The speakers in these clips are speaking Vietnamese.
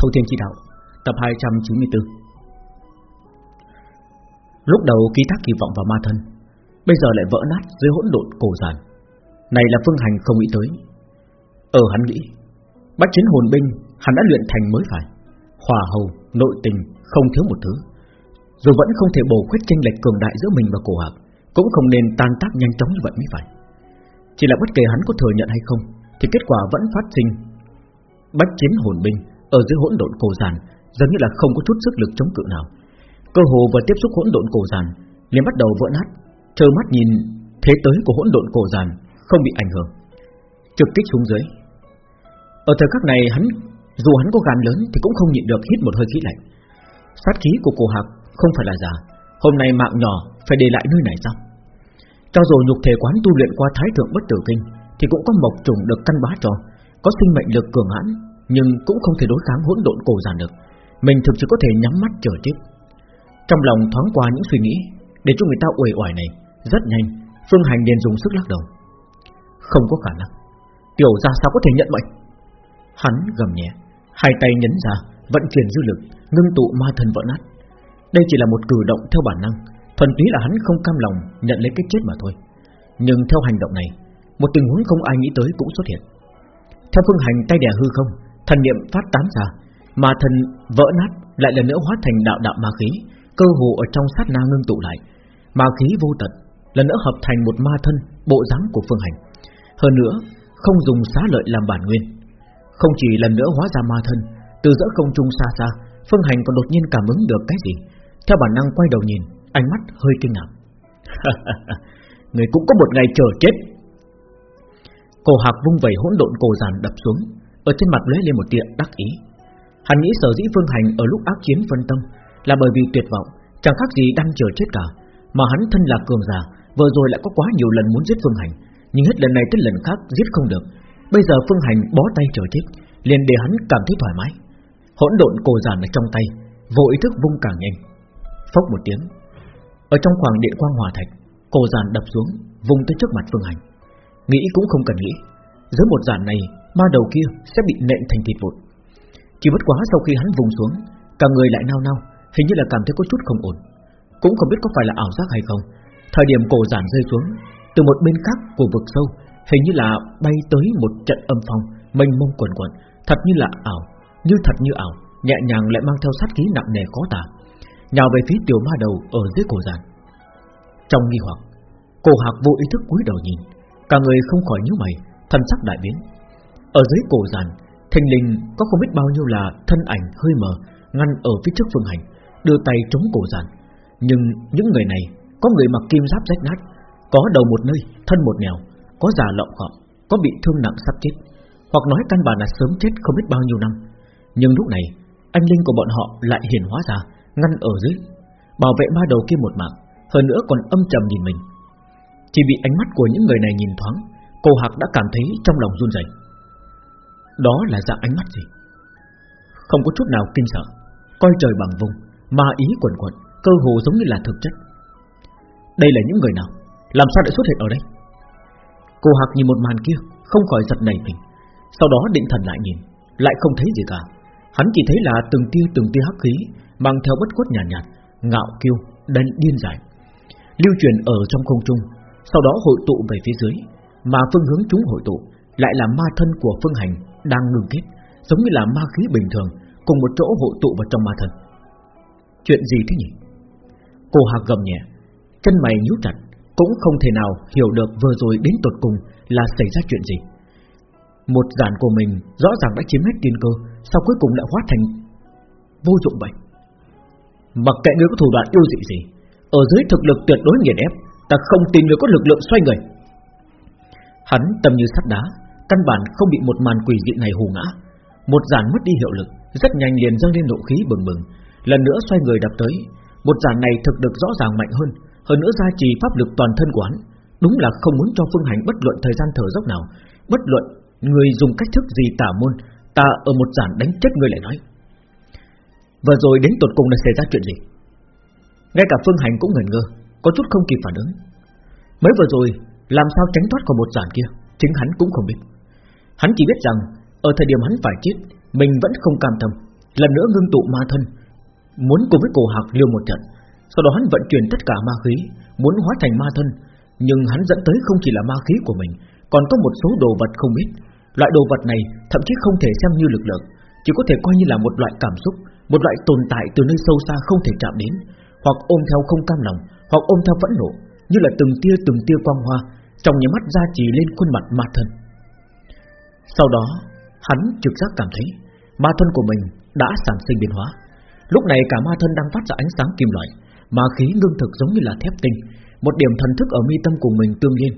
Thâu Thiên Chi Đạo Tập 294 Lúc đầu ký thác kỳ vọng vào ma thân Bây giờ lại vỡ nát dưới hỗn độn cổ giàn. Này là phương hành không nghĩ tới. Ở hắn nghĩ Bách chiến hồn binh hắn đã luyện thành mới phải. Hòa hầu, nội tình Không thiếu một thứ. Dù vẫn không thể bổ khuyết tranh lệch cường đại giữa mình và cổ hạc Cũng không nên tan tác nhanh chóng như vậy mới phải. Chỉ là bất kể hắn có thừa nhận hay không Thì kết quả vẫn phát sinh. Bách chiến hồn binh ở dưới hỗn độn cổ giàn Giống như là không có chút sức lực chống cự nào. Cơ hồ vừa tiếp xúc hỗn độn cổ giàn, liền bắt đầu vỡ nát, Trơ mắt nhìn thế tới của hỗn độn cổ giàn, Không bị ảnh hưởng. Trực kích xuống dưới. Ở thời khắc này hắn, Dù hắn có gan lớn thì cũng không nhịn được hít một hơi khí lạnh. Sát khí của cổ hạc Không phải là giả Hôm nay mạng nhỏ, phải để lại nơi này sao? Cho dù nhục thể quán tu luyện qua thái thượng bất tử kinh, Thì cũng có mộc trùng được căn bá cho, Có sinh mệnh lực cường hãn nhưng cũng không thể đối kháng hỗn độn cổ giàn được. Mình thực sự có thể nhắm mắt chờ chết. Trong lòng thoáng qua những suy nghĩ Để cho người ta uể oải này, Rất nhanh, Phương Hành liền dùng sức lắc đầu. Không có khả năng. Tiểu gia sao có thể nhận mệnh Hắn gầm nhẹ, Hai tay nhấn ra, Vận chuyển dư lực, Ngưng tụ ma thần vỡ nát. Đây chỉ là một cử động theo bản năng, Thuần túy là hắn không cam lòng nhận lấy cái chết mà thôi. Nhưng theo hành động này, Một tình huống không ai nghĩ tới cũng xuất hiện. Theo phương hành tay đè hư không Thần niệm phát tán ra, mà thần vỡ nát lại lần nữa hóa thành đạo đạo ma khí, Cơ hồ ở trong sát na ngưng tụ lại. Ma khí vô tận, Lần nữa hợp thành một ma thân, Bộ dáng của phương hành. Hơn nữa, không dùng xá lợi làm bản nguyên. Không chỉ lần nữa hóa ra ma thân, Từ giữa không trung xa xa, Phương hành còn đột nhiên cảm ứng được cái gì. Theo bản năng quay đầu nhìn, Ánh mắt hơi kinh ngạc. Người cũng có một ngày chờ chết. Cổ hạc vung vẩy hỗn độn cổ giàn đập xuống. Ở trên mặt lóe lên một tia đắc ý. Hắn nghĩ sở dĩ phương hành ở lúc ác chiến phân tâm Là bởi vì tuyệt vọng, Chẳng khác gì đang chờ chết cả. Mà hắn thân là cường giả, Vừa rồi lại có quá nhiều lần muốn giết phương hành, Nhưng hết lần này tới lần khác giết không được. Bây giờ phương hành bó tay chờ chết, liền để hắn cảm thấy thoải mái. Hỗn độn cổ giàn ở trong tay, Vô ý thức vung càng nhanh. Phốc một tiếng, Ở trong khoảng điện quang hòa thạch, Cổ giàn đập xuống, Vung tới trước mặt phương hành. Nghĩ cũng không cần nghĩ, Dưới một giàn này Ma đầu kia sẽ bị nện thành thịt vụn. Chỉ bất quá sau khi hắn vùng xuống, Cả người lại nao nao, Hình như là cảm thấy có chút không ổn. Cũng không biết có phải là ảo giác hay không. Thời điểm cổ giản rơi xuống, Từ một bên khác của vực sâu, Hình như là bay tới một trận âm phong, Mênh mông quần quần, Thật như là ảo, Như thật như ảo, Nhẹ nhàng lại mang theo sát khí nặng nề khó tả. Nhào về phía tiểu ma đầu ở dưới cổ giản. Trong nghi hoặc, Cổ hạc vô ý thức cúi đầu nhìn, Cả người không khỏi nhíu mày Thân sắc đại biến. Ở dưới cổ giàn Thành linh có không biết bao nhiêu là thân ảnh hơi mờ Ngăn ở phía trước phương hành Đưa tay chống cổ giàn. Nhưng những người này Có người mặc kim giáp rách nát Có đầu một nơi, thân một nẻo Có già lọng gọng, có bị thương nặng sắp chết Hoặc nói căn bản là sớm chết không biết bao nhiêu năm Nhưng lúc này Anh linh của bọn họ lại hiển hóa ra Ngăn ở dưới Bảo vệ ma đầu kia một mạng Hơn nữa còn âm trầm nhìn mình Chỉ bị ánh mắt của những người này nhìn thoáng Cô Hạc đã cảm thấy trong lòng run rẩy. Đó là dạng ánh mắt gì? Không có chút nào kinh sợ. Coi trời bằng vùng Ma ý quẩn quẩn Cơ hồ giống như là thực chất. Đây là những người nào? Làm sao lại xuất hiện ở đây? Cô Hạc nhìn một màn kia Không khỏi giật nảy mình. Sau đó định thần lại nhìn Lại không thấy gì cả. Hắn chỉ thấy là từng tia từng tia hắc khí Mang theo bất khuất nhàn nhạt, nhạt Ngạo kiêu, đen điên dài. Lưu truyền ở trong không trung Sau đó hội tụ về phía dưới Mà phương hướng chúng hội tụ Lại là ma thân của phương hành đang ngừng kết, Giống như là ma khí bình thường, Cùng một chỗ hội tụ vào trong ma thân Chuyện gì thế nhỉ? Cô Hạc gầm nhẹ, Chân mày nhíu chặt, Cũng không thể nào hiểu được vừa rồi đến tột cùng Là xảy ra chuyện gì. Một giản của mình rõ ràng đã chiếm hết tiên cơ Sao cuối cùng lại hóa thành Vô dụng vậy. Mặc kệ ngươi có thủ đoạn yêu dị gì, Ở dưới thực lực tuyệt đối nghiền ép, Ta không tin người có lực lượng xoay người. Hắn tâm như sắt đá Căn bản không bị một màn quỷ dị này hù ngã. Một giản mất đi hiệu lực, Rất nhanh liền dâng lên nộ khí bừng bừng. Lần nữa xoay người đập tới, Một giản này thực được rõ ràng mạnh hơn Hơn nữa gia trì pháp lực toàn thân của hắn. Đúng là không muốn cho phương hành bất luận thời gian thở dốc nào, Bất luận người dùng cách thức gì tả môn, Ta ở một giản đánh chết người lại nói. Vừa rồi đến tột cùng là xảy ra chuyện gì? Ngay cả phương hành cũng ngẩn ngơ, Có chút không kịp phản ứng. Mới vừa rồi, làm sao tránh thoát khỏi một giản kia, Chính hắn cũng không biết. Hắn chỉ biết rằng, Ở thời điểm hắn phải chết, Mình vẫn không cam tâm, Lần nữa ngưng tụ ma thân, Muốn cùng với cổ hạc liêu một trận. Sau đó hắn vận chuyển tất cả ma khí, Muốn hóa thành ma thân, Nhưng hắn dẫn tới không chỉ là ma khí của mình, Còn có một số đồ vật không biết. Loại đồ vật này thậm chí không thể xem như lực lượng, Chỉ có thể coi như là một loại cảm xúc, Một loại tồn tại từ nơi sâu xa không thể chạm đến, Hoặc ôm theo không cam lòng, Hoặc ôm theo phẫn nộ, Như là từng tia từng tia quang hoa Trong nhà mắt ra chỉ lên khuôn mặt ma thân. Sau đó, Hắn trực giác cảm thấy Ma thân của mình đã sản sinh biến hóa. Lúc này cả ma thân đang phát ra ánh sáng kim loại, Ma khí ngưng thực giống như là thép tinh, Một điểm thần thức ở mi tâm của mình tương liên.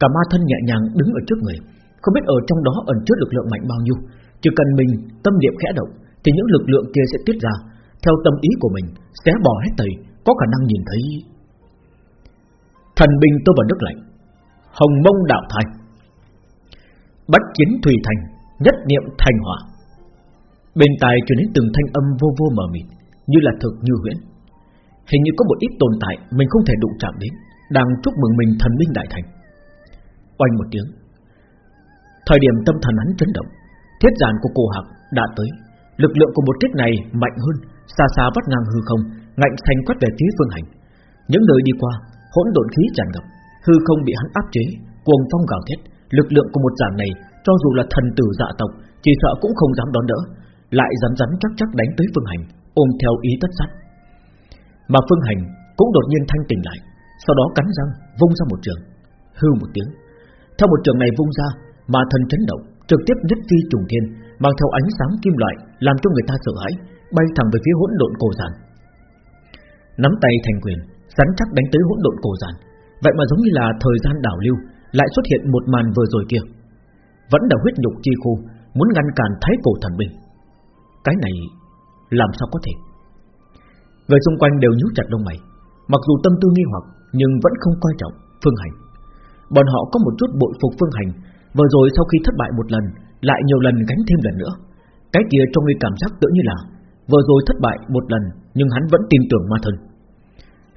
Cả ma thân nhẹ nhàng đứng ở trước người, Không biết ở trong đó ẩn chứa lực lượng mạnh bao nhiêu. Chỉ cần mình tâm niệm khẽ động, Thì những lực lượng kia sẽ tiết ra. Theo tâm ý của mình, Xé bỏ hết tẩy Có khả năng nhìn thấy. Thần binh tôi vào nước lạnh. Hồng mông đạo thành Bách chiến thủy thành, Nhất niệm thành hỏa. Bên tai truyền đến từng thanh âm vô vô mờ mịt, Như là thực như huyễn. Hình như có một ít tồn tại Mình không thể đụng chạm đến, Đang chúc mừng mình thần minh đại thành. Oanh một tiếng. Thời điểm tâm thần hắn chấn động, Thiết giản của cổ hạc đã tới. Lực lượng của một kích này mạnh hơn, Xa xa vắt ngang hư không, Ngạnh xanh quét về phía phương hành. Những nơi đi qua, hỗn độn khí tràn ngập, Hư không bị hắn áp chế, Cuồng phong gào thét. Lực lượng của một giản này, Cho dù là thần tử dạ tộc, Chỉ sợ cũng không dám đón đỡ, Lại rắn rắn chắc chắc đánh tới phương hành, Ôm theo ý tất sát. Mà phương hành cũng đột nhiên thanh tỉnh lại, Sau đó cắn răng, vung ra một trường, Hư một tiếng. Theo một trường này vung ra, Mà thần chấn động, Trực tiếp nhất phi trùng thiên, Mang theo ánh sáng kim loại, Làm cho người ta sợ hãi, Bay thẳng về phía hỗn độn cổ giản. Nắm tay thành quyền, Rắn chắc đánh tới hỗn độn cổ giản. Vậy mà giống như là thời gian đảo lưu lại xuất hiện một màn vừa rồi kia. Vẫn là huyết nhục chi khu, Muốn ngăn cản thái cổ thần binh. Cái này làm sao có thể? Người xung quanh đều nhíu chặt lông mày. Mặc dù tâm tư nghi hoặc, Nhưng vẫn không coi trọng Phương Hành. Bọn họ có một chút bội phục Phương Hành, Vừa rồi sau khi thất bại một lần, Lại nhiều lần gánh thêm lần nữa. Cái kia trong người cảm giác tự như là Vừa rồi thất bại một lần, Nhưng hắn vẫn tin tưởng ma thần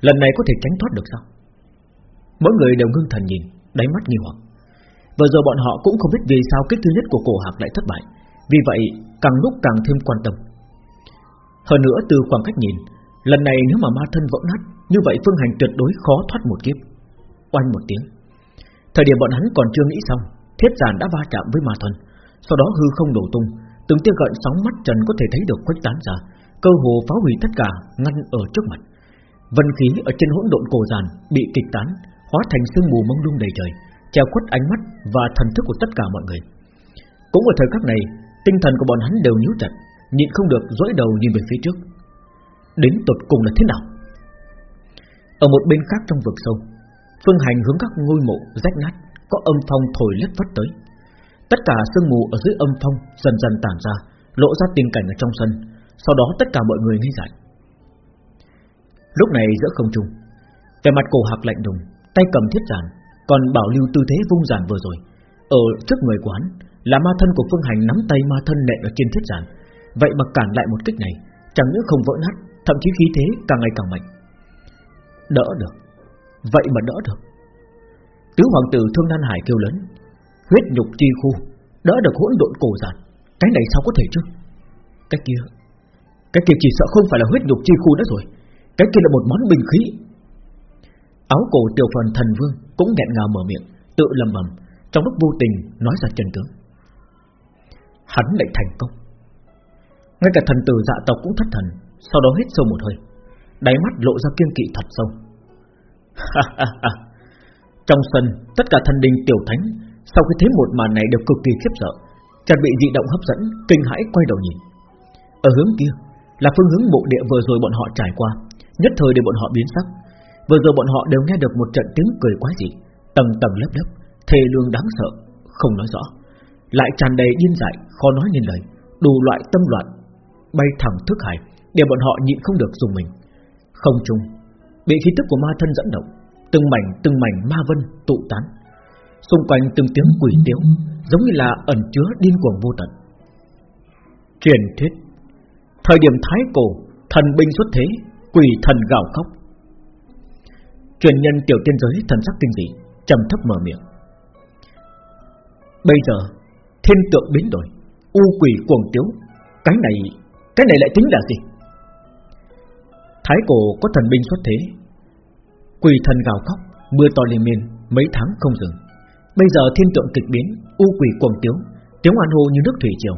Lần này có thể tránh thoát được sao? Mỗi người đều ngưng thần nhìn. Đáy mắt nghi hoặc Vừa rồi bọn họ cũng không biết vì sao kích thứ nhất của cổ hạc lại thất bại. Vì vậy, càng lúc càng thêm quan tâm. Hơn nữa, từ khoảng cách nhìn, Lần này nếu mà ma thân vỡ nát, Như vậy phương hành tuyệt đối khó thoát một kiếp. Oanh một tiếng. Thời điểm bọn hắn còn chưa nghĩ xong, Thiết giản đã va chạm với ma thân. Sau đó hư không đổ tung, Từng tia gợn sóng mắt trần có thể thấy được khuếch tán ra, Cơ hồ phá hủy tất cả, Ngăn ở trước mặt. Vân khí ở trên hỗn độn cổ giàn Bị kịch tán Hóa thành sương mù mông lung đầy trời, che khuất ánh mắt và thần thức của tất cả mọi người. Cũng ở thời khắc này, Tinh thần của bọn hắn đều nhíu chặt, Nhịn không được dõi đầu nhìn về phía trước. Đến tột cùng là thế nào? Ở một bên khác trong vực sâu, Phương hành hướng các ngôi mộ rách nát, Có âm phong thổi lất vất tới. Tất cả sương mù ở dưới âm phong Dần dần tản ra, Lộ ra tình cảnh ở trong sân, Sau đó tất cả mọi người nghi dại. Lúc này giữa không trung, vẻ mặt cổ hạc lạnh đùng Tay cầm thiết giản Còn bảo lưu tư thế vung giản vừa rồi. Ở trước người quán, Là ma thân của Phương Hành nắm tay ma thân nện ở trên thiết giản Vậy mà cản lại một kích này, Chẳng những không vỡ nát, Thậm chí khí thế càng ngày càng mạnh. Đỡ được. Vậy mà đỡ được. Tứ hoàng tử Thương Nan Hải kêu lớn, Huyết nhục chi khu, Đỡ được hỗn độn cổ giản Cái này sao có thể chứ? Cái kia Cái kia chỉ sợ không phải là huyết nhục chi khu đó rồi. Cái kia là một món bình khí. Áo cổ tiểu phần thần vương Cũng nghẹn ngào mở miệng, Tự lầm bầm, Trong lúc vô tình nói ra chân tướng. Hắn lại thành công. Ngay cả thần tử dạ tộc cũng thất thần, Sau đó hít sâu một hơi, Đáy mắt lộ ra kiên kỵ thật sâu. Trong sân, Tất cả thần đình tiểu thánh, Sau khi thấy một màn này đều cực kỳ khiếp sợ, Chợt bị dị động hấp dẫn, Kinh hãi quay đầu nhìn. Ở hướng kia, là phương hướng mộ địa vừa rồi bọn họ trải qua, Nhất thời để bọn họ biến sắc. Vừa rồi bọn họ đều nghe được một trận tiếng cười quá dị, Tầng tầng lớp lớp Thề lương đáng sợ, Không nói rõ. Lại tràn đầy điên dại, Khó nói nên lời, Đủ loại tâm loạn, Bay thẳng thức hải, Để bọn họ nhịn không được dùng mình. Không chung, Bị khí tức của ma thân dẫn động, Từng mảnh từng mảnh ma vân tụ tán. Xung quanh từng tiếng quỷ tiếu, Giống như là ẩn chứa điên cuồng vô tận. Truyền thuyết, Thời điểm thái cổ, Thần binh xuất thế, Quỷ thần gào khóc. Truyền nhân tiểu tiên giới thần sắc kinh dị, trầm thấp mở miệng. Bây giờ, Thiên tượng biến đổi, U quỷ cuồng tiếu, Cái này Cái này lại tính là gì? Thái cổ có thần binh xuất thế, Quỷ thần gào khóc, Mưa to liên miên, Mấy tháng không dừng. Bây giờ thiên tượng kịch biến, U quỷ cuồng tiếu, Tiếng oan hô như nước thủy triều.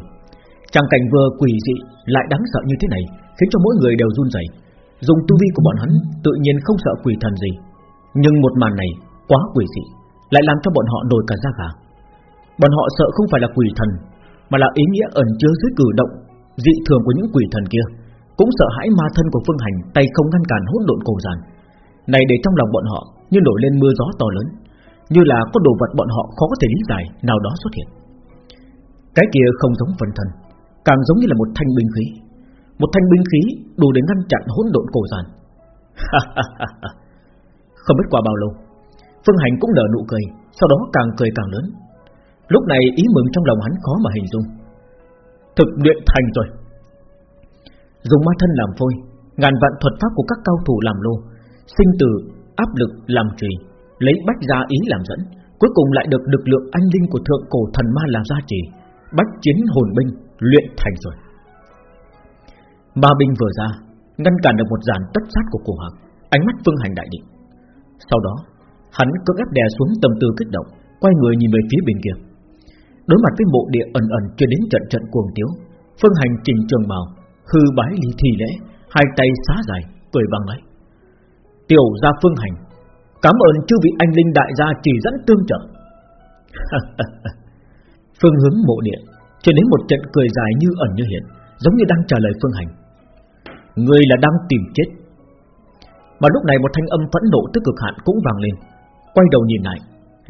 Chẳng cảnh vừa quỷ dị, lại đáng sợ như thế này, Khiến cho mỗi người đều run rẩy. Dùng tu vi của bọn hắn, Tự nhiên không sợ quỷ thần gì. Nhưng một màn này quá quỷ dị, Lại làm cho bọn họ nổi cả da gà. Bọn họ sợ không phải là quỷ thần, Mà là ý nghĩa ẩn chứa dưới cử động, Dị thường của những quỷ thần kia, Cũng sợ hãi ma thân của phương hành Tay không ngăn cản hỗn độn cổ giàn Này để trong lòng bọn họ như nổi lên mưa gió to lớn, Như là có đồ vật bọn họ khó có thể lý giải Nào đó xuất hiện. Cái kia không giống phần thần Càng giống như là một thanh binh khí. Một thanh binh khí đủ để ngăn chặn hỗn độn cổ giàn không biết qua bao lâu Phương Hành cũng nở nụ cười Sau đó càng cười càng lớn. Lúc này ý mừng trong lòng hắn khó mà hình dung. Thực luyện thành rồi. Dùng ma thân làm phôi Ngàn vạn thuật pháp của các cao thủ làm lô Sinh tử, áp lực làm trì, Lấy bách gia ý làm dẫn Cuối cùng lại được lực lượng anh linh của thượng cổ thần ma làm gia trì Bách chiến hồn binh Luyện thành rồi. Ma binh vừa ra Ngăn cản được một dàn tất sát của cổ hạc Ánh mắt phương hành đại định. Sau đó, Hắn cưỡng ép đè xuống tâm tư kích động, Quay người nhìn về phía bên kia. Đối mặt với mộ địa ẩn ẩn chưa đến trận trận cuồng tiếu, Phương hành trình trường bào Hư bái lý thi lễ, Hai tay xá dài, cười vang lấy Tiểu gia phương hành, Cảm ơn chư vị anh linh đại gia chỉ dẫn tương trợ. Phương hướng mộ địa, Cho đến một trận cười dài như ẩn như hiện, Giống như đang trả lời phương hành. Người là đang tìm chết mà lúc này một thanh âm phẫn nộ tức cực hạn cũng vang lên. Quay đầu nhìn lại,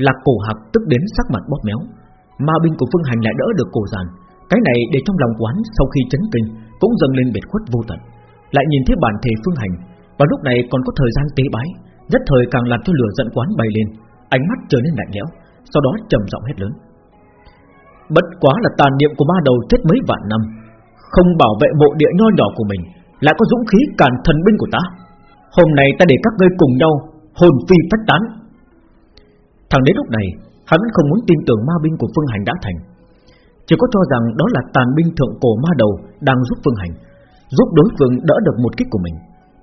Là cổ hạc tức đến sắc mặt bóp méo. Ma binh của phương hành lại đỡ được cổ giàn. Cái này để trong lòng quán, sau khi chấn kinh, Cũng dâng lên biệt khuất vô tận. Lại nhìn thấy bản thể phương hành, Và lúc này còn có thời gian tế bái, Nhất thời càng làm cho lửa giận quán bay lên, Ánh mắt trở nên lạnh lẽo, Sau đó trầm giọng hét lớn. Bất quá là tàn niệm của ba đầu chết mấy vạn năm, Không bảo vệ mộ địa nho nhỏ của mình, Lại có dũng khí cản thần binh của ta. Hôm nay ta để các ngươi cùng nhau Hồn phi phách tán. Thằng đến lúc này, Hắn không muốn tin tưởng ma binh của Phương Hành đã thành. Chỉ có cho rằng đó là tàn binh thượng cổ ma đầu Đang giúp Phương Hành, Giúp đối phương đỡ được một kích của mình.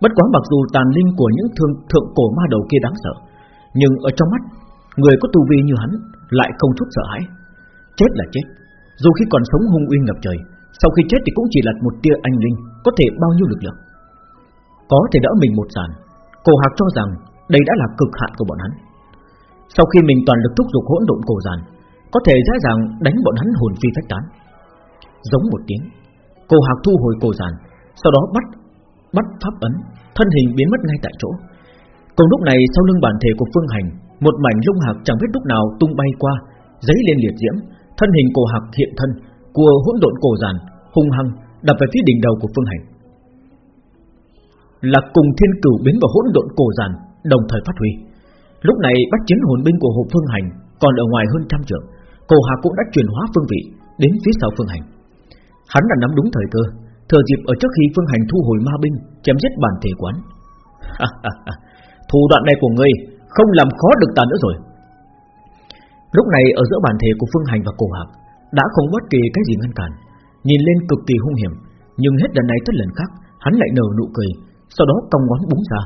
Bất quá mặc dù tàn linh của những thương thượng cổ ma đầu kia đáng sợ, Nhưng ở trong mắt, Người có tu vi như hắn Lại không chút sợ hãi. Chết là chết, Dù khi còn sống hung uy ngập trời, Sau khi chết thì cũng chỉ là một tia anh linh, Có thể bao nhiêu lực lượng. Có thể đỡ mình một giàn Cổ hạc cho rằng đây đã là cực hạn của bọn hắn. Sau khi mình toàn lực thúc giục hỗn độn cổ giàn Có thể dễ dàng đánh bọn hắn hồn phi phách tán. Giống một tiếng, Cổ hạc thu hồi cổ giàn Sau đó bắt bắt pháp ấn, Thân hình biến mất ngay tại chỗ. Cùng lúc này, sau lưng bản thể của Phương Hành, Một mảnh lung hạc chẳng biết lúc nào tung bay qua Giấy lên liệt diễm. Thân hình cổ hạc hiện thân, Của hỗn độn cổ giàn hung hăng đập về phía đỉnh đầu của Phương Hành. Là cùng thiên cửu biến vào hỗn độn cổ giàn Đồng thời phát huy. Lúc này bắt chiến hồn binh của hộ Phương Hành Còn ở ngoài hơn trăm trượng, Cổ hà cũng đã chuyển hóa phương vị Đến phía sau Phương Hành. Hắn đã nắm đúng thời cơ, Thừa dịp ở trước khi Phương Hành thu hồi ma binh, Chém giết bản thể quán. Thủ đoạn này của ngươi Không làm khó được ta nữa rồi. Lúc này, ở giữa bản thể của Phương Hành và Cổ Hạc Đã không bất kỳ cái gì ngăn cản, Nhìn lên cực kỳ hung hiểm, Nhưng hết lần này tới lần khác, Hắn lại nở nụ cười sau đó cong ngón búng ra,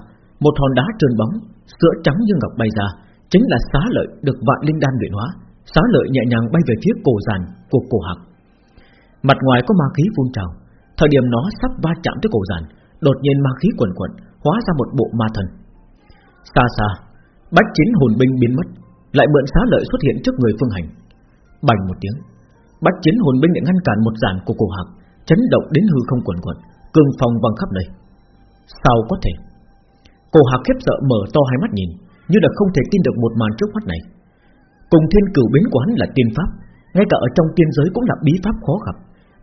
Một hòn đá trơn bóng, Sữa trắng như ngọc bay ra, Chính là xá lợi được vạn linh đan luyện hóa. Xá lợi nhẹ nhàng bay về phía cổ giàn của cổ hạc. Mặt ngoài có ma khí phun trào. Thời điểm nó sắp va chạm tới cổ giàn, Đột nhiên ma khí quẩn quẩn Hóa ra một bộ ma thần. Xa xa, Bách chiến hồn binh biến mất, Lại mượn xá lợi xuất hiện trước người phương hành. Bành một tiếng, Bách chiến hồn binh lại ngăn cản một giàn của cổ hạc, Chấn động đến hư không quẩn quẩn Cường phòng văng khắp nơi. Sao có thể? Cổ hạc khiếp sợ mở to hai mắt nhìn, Như là không thể tin được một màn trước mắt này. Cùng thiên cửu biến quán là tiên pháp, Ngay cả ở trong tiên giới cũng là bí pháp khó gặp.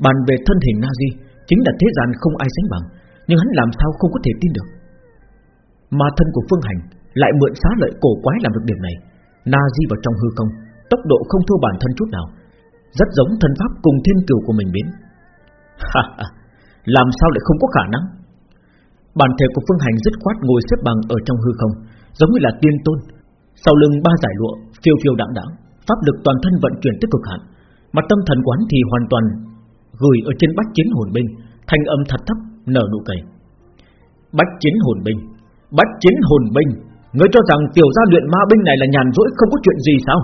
Bàn về thân hình Nazi Chính là thế gian không ai sánh bằng, Nhưng hắn làm sao không có thể tin được? Mà thân của Phương Hành Lại mượn xá lợi cổ quái làm được điểm này. Nazi vào trong hư không, Tốc độ không thua bản thân chút nào. Rất giống thân pháp cùng thiên cửu của mình biến. Làm sao lại không có khả năng? Bản thể của Phương Hành dứt khoát ngồi xếp bằng ở trong hư không, Giống như là tiên tôn. Sau lưng ba giải lụa, phiêu phiêu đạm đạm, Pháp lực toàn thân vận chuyển tới cực hạn. Mà tâm thần quán thì hoàn toàn Gửi ở trên bách chiến hồn binh, Thanh âm thật thấp, nở nụ cười. Bách chiến hồn binh, Bách chiến hồn binh Ngươi cho rằng tiểu gia luyện ma binh này là nhàn rỗi, không có chuyện gì sao?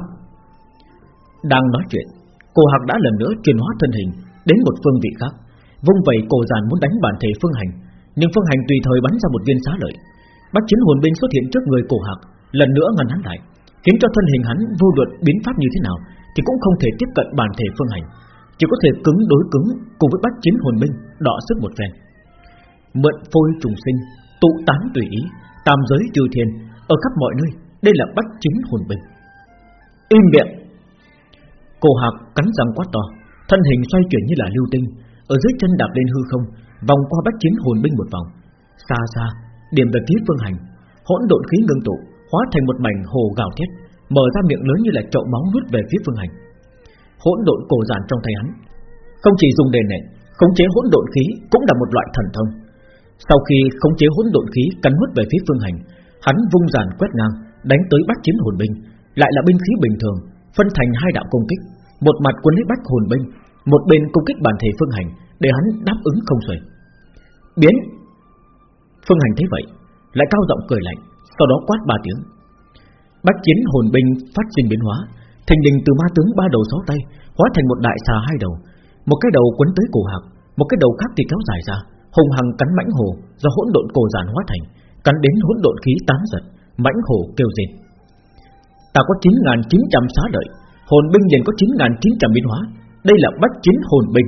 Đang nói chuyện, Cô Hạc đã lần nữa chuyển hóa thân hình Đến một phương vị khác, Vung vẩy cổ giàn muốn đánh bản thể Phương Hành. Nhưng Phương Hành tùy thời bắn ra một viên xá lợi. Bắt chiến hồn binh xuất hiện trước người cổ Hạc, Lần nữa ngăn hắn lại, Khiến cho thân hình hắn vô luận biến pháp như thế nào Thì cũng không thể tiếp cận bản thể Phương Hành. Chỉ có thể cứng đối cứng Cùng với bắt chiến hồn binh đọ sức một phen. Mượn phôi trùng sinh, Tụ tán tùy ý, Tam giới trừ thiên, Ở khắp mọi nơi, Đây là bắt chính hồn binh Im miệng. Cổ hạc cắn răng quát to, Thân hình xoay chuyển như là lưu tinh, Ở dưới chân đạp lên hư không Vòng qua bách chiến hồn binh một vòng. Xa xa Điểm về phía phương hành Hỗn độn khí ngưng tụ Hóa thành một mảnh hồ gào thét Mở ra miệng lớn như là chậu máu nuốt về phía phương hành. Hỗn độn cổ giản trong tay hắn Không chỉ dùng đề nện Khống chế hỗn độn khí cũng là một loại thần thông. Sau khi khống chế hỗn độn khí cắn nuốt về phía phương hành Hắn vung giản quét ngang Đánh tới bách chiến hồn binh Lại là binh khí bình thường phân thành hai đạo công kích, một mặt quân lấy bách hồn binh, một bên công kích bản thể Phương Hành để hắn đáp ứng không xuể. Biến. Phương Hành thấy vậy, lại cao giọng cười lạnh, sau đó quát ba tiếng. Bách chiến hồn binh phát sinh biến hóa, thành đình từ ma tướng ba đầu sáu tay hóa thành một đại xà hai đầu, một cái đầu quấn tới cổ hạc, một cái đầu khác thì kéo dài ra, hùng hằng cắn mãnh hồ do hỗn độn cổ giản hóa thành, cắn đến hỗn độn khí tán giật, mãnh hồ kêu rên. Ta có 9.900 xá đợi Hồn binh liền có 9.900 biến hóa Đây là bách chiến hồn binh